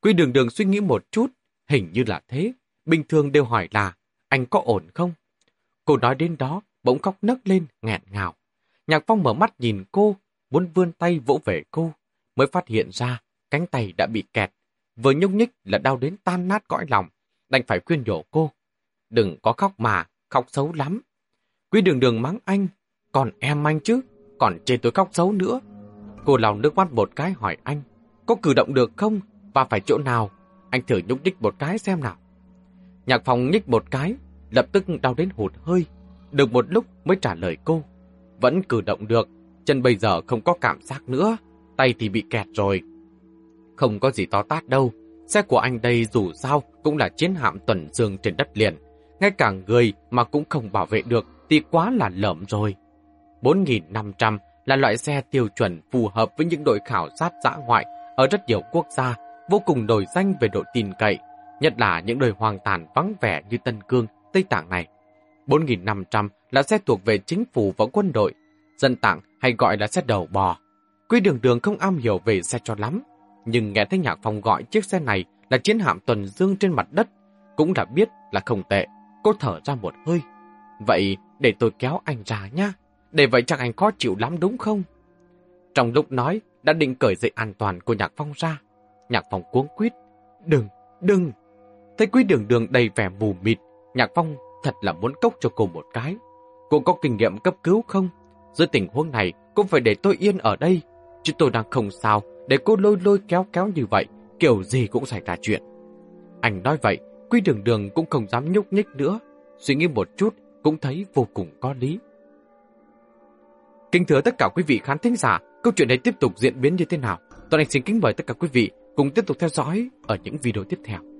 Speaker 1: Quy đường đường suy nghĩ một chút, hình như là thế. Bình thường đều hỏi là, anh có ổn không? Cô nói đến đó, bỗng khóc nấc lên, nghẹn ngào. Nhạc Phong mở mắt nhìn cô, muốn vươn tay vỗ về cô, mới phát hiện ra cánh tay đã bị kẹt. Vừa nhúc nhích là đau đến tan nát cõi lòng, đành phải khuyên nhủ cô. Đừng có khóc mà, khóc xấu lắm. Quý đường đường mắng anh, còn em anh chứ, còn chê tôi khóc xấu nữa. Cô lòng nước mắt một cái hỏi anh, có cử động được không và phải chỗ nào? Anh thử nhúc nhích một cái xem nào. Nhạc phòng nhích một cái, lập tức đau đến hụt hơi. Được một lúc mới trả lời cô. Vẫn cử động được, chân bây giờ không có cảm giác nữa, tay thì bị kẹt rồi. Không có gì to tát đâu, xe của anh đây dù sao cũng là chiến hạm tuần dương trên đất liền. Ngay cả người mà cũng không bảo vệ được thì quá là lợm rồi. 4.500 là loại xe tiêu chuẩn phù hợp với những đội khảo sát dã ngoại ở rất nhiều quốc gia, vô cùng nổi danh về độ tin cậy, nhất là những đời hoàng tàn vắng vẻ như Tân Cương, Tây Tạng này. 4.500 là xe thuộc về chính phủ và quân đội, dân tạng hay gọi là xe đầu bò. Quy đường đường không am hiểu về xe cho lắm, nhưng nghe thấy nhạc phòng gọi chiếc xe này là chiến hạm tuần dương trên mặt đất, cũng đã biết là không tệ. Cô thở ra một hơi. Vậy để tôi kéo anh ra nha, để vậy chắc anh khó chịu lắm đúng không? Trong lúc nói, đã định cởi dây an toàn của nhạc phong ra. Nhạc Phong cuống quýt Đừng, đừng. Thấy quý đường đường đầy vẻ mù mịt, Nhạc Phong thật là muốn cốc cho cô một cái. Cô có kinh nghiệm cấp cứu không? Dưới tình huống này, cô phải để tôi yên ở đây. Chứ tôi đang không sao, để cô lôi lôi kéo kéo như vậy, kiểu gì cũng xảy ra chuyện. Anh nói vậy, Quy Đường Đường cũng không dám nhúc nhích nữa. Suy nghĩ một chút cũng thấy vô cùng có lý. Kính thưa tất cả quý vị khán thính giả, câu chuyện này tiếp tục diễn biến như thế nào? Toàn anh xin kính mời tất cả quý vị Cùng tiếp tục theo dõi ở những video tiếp theo.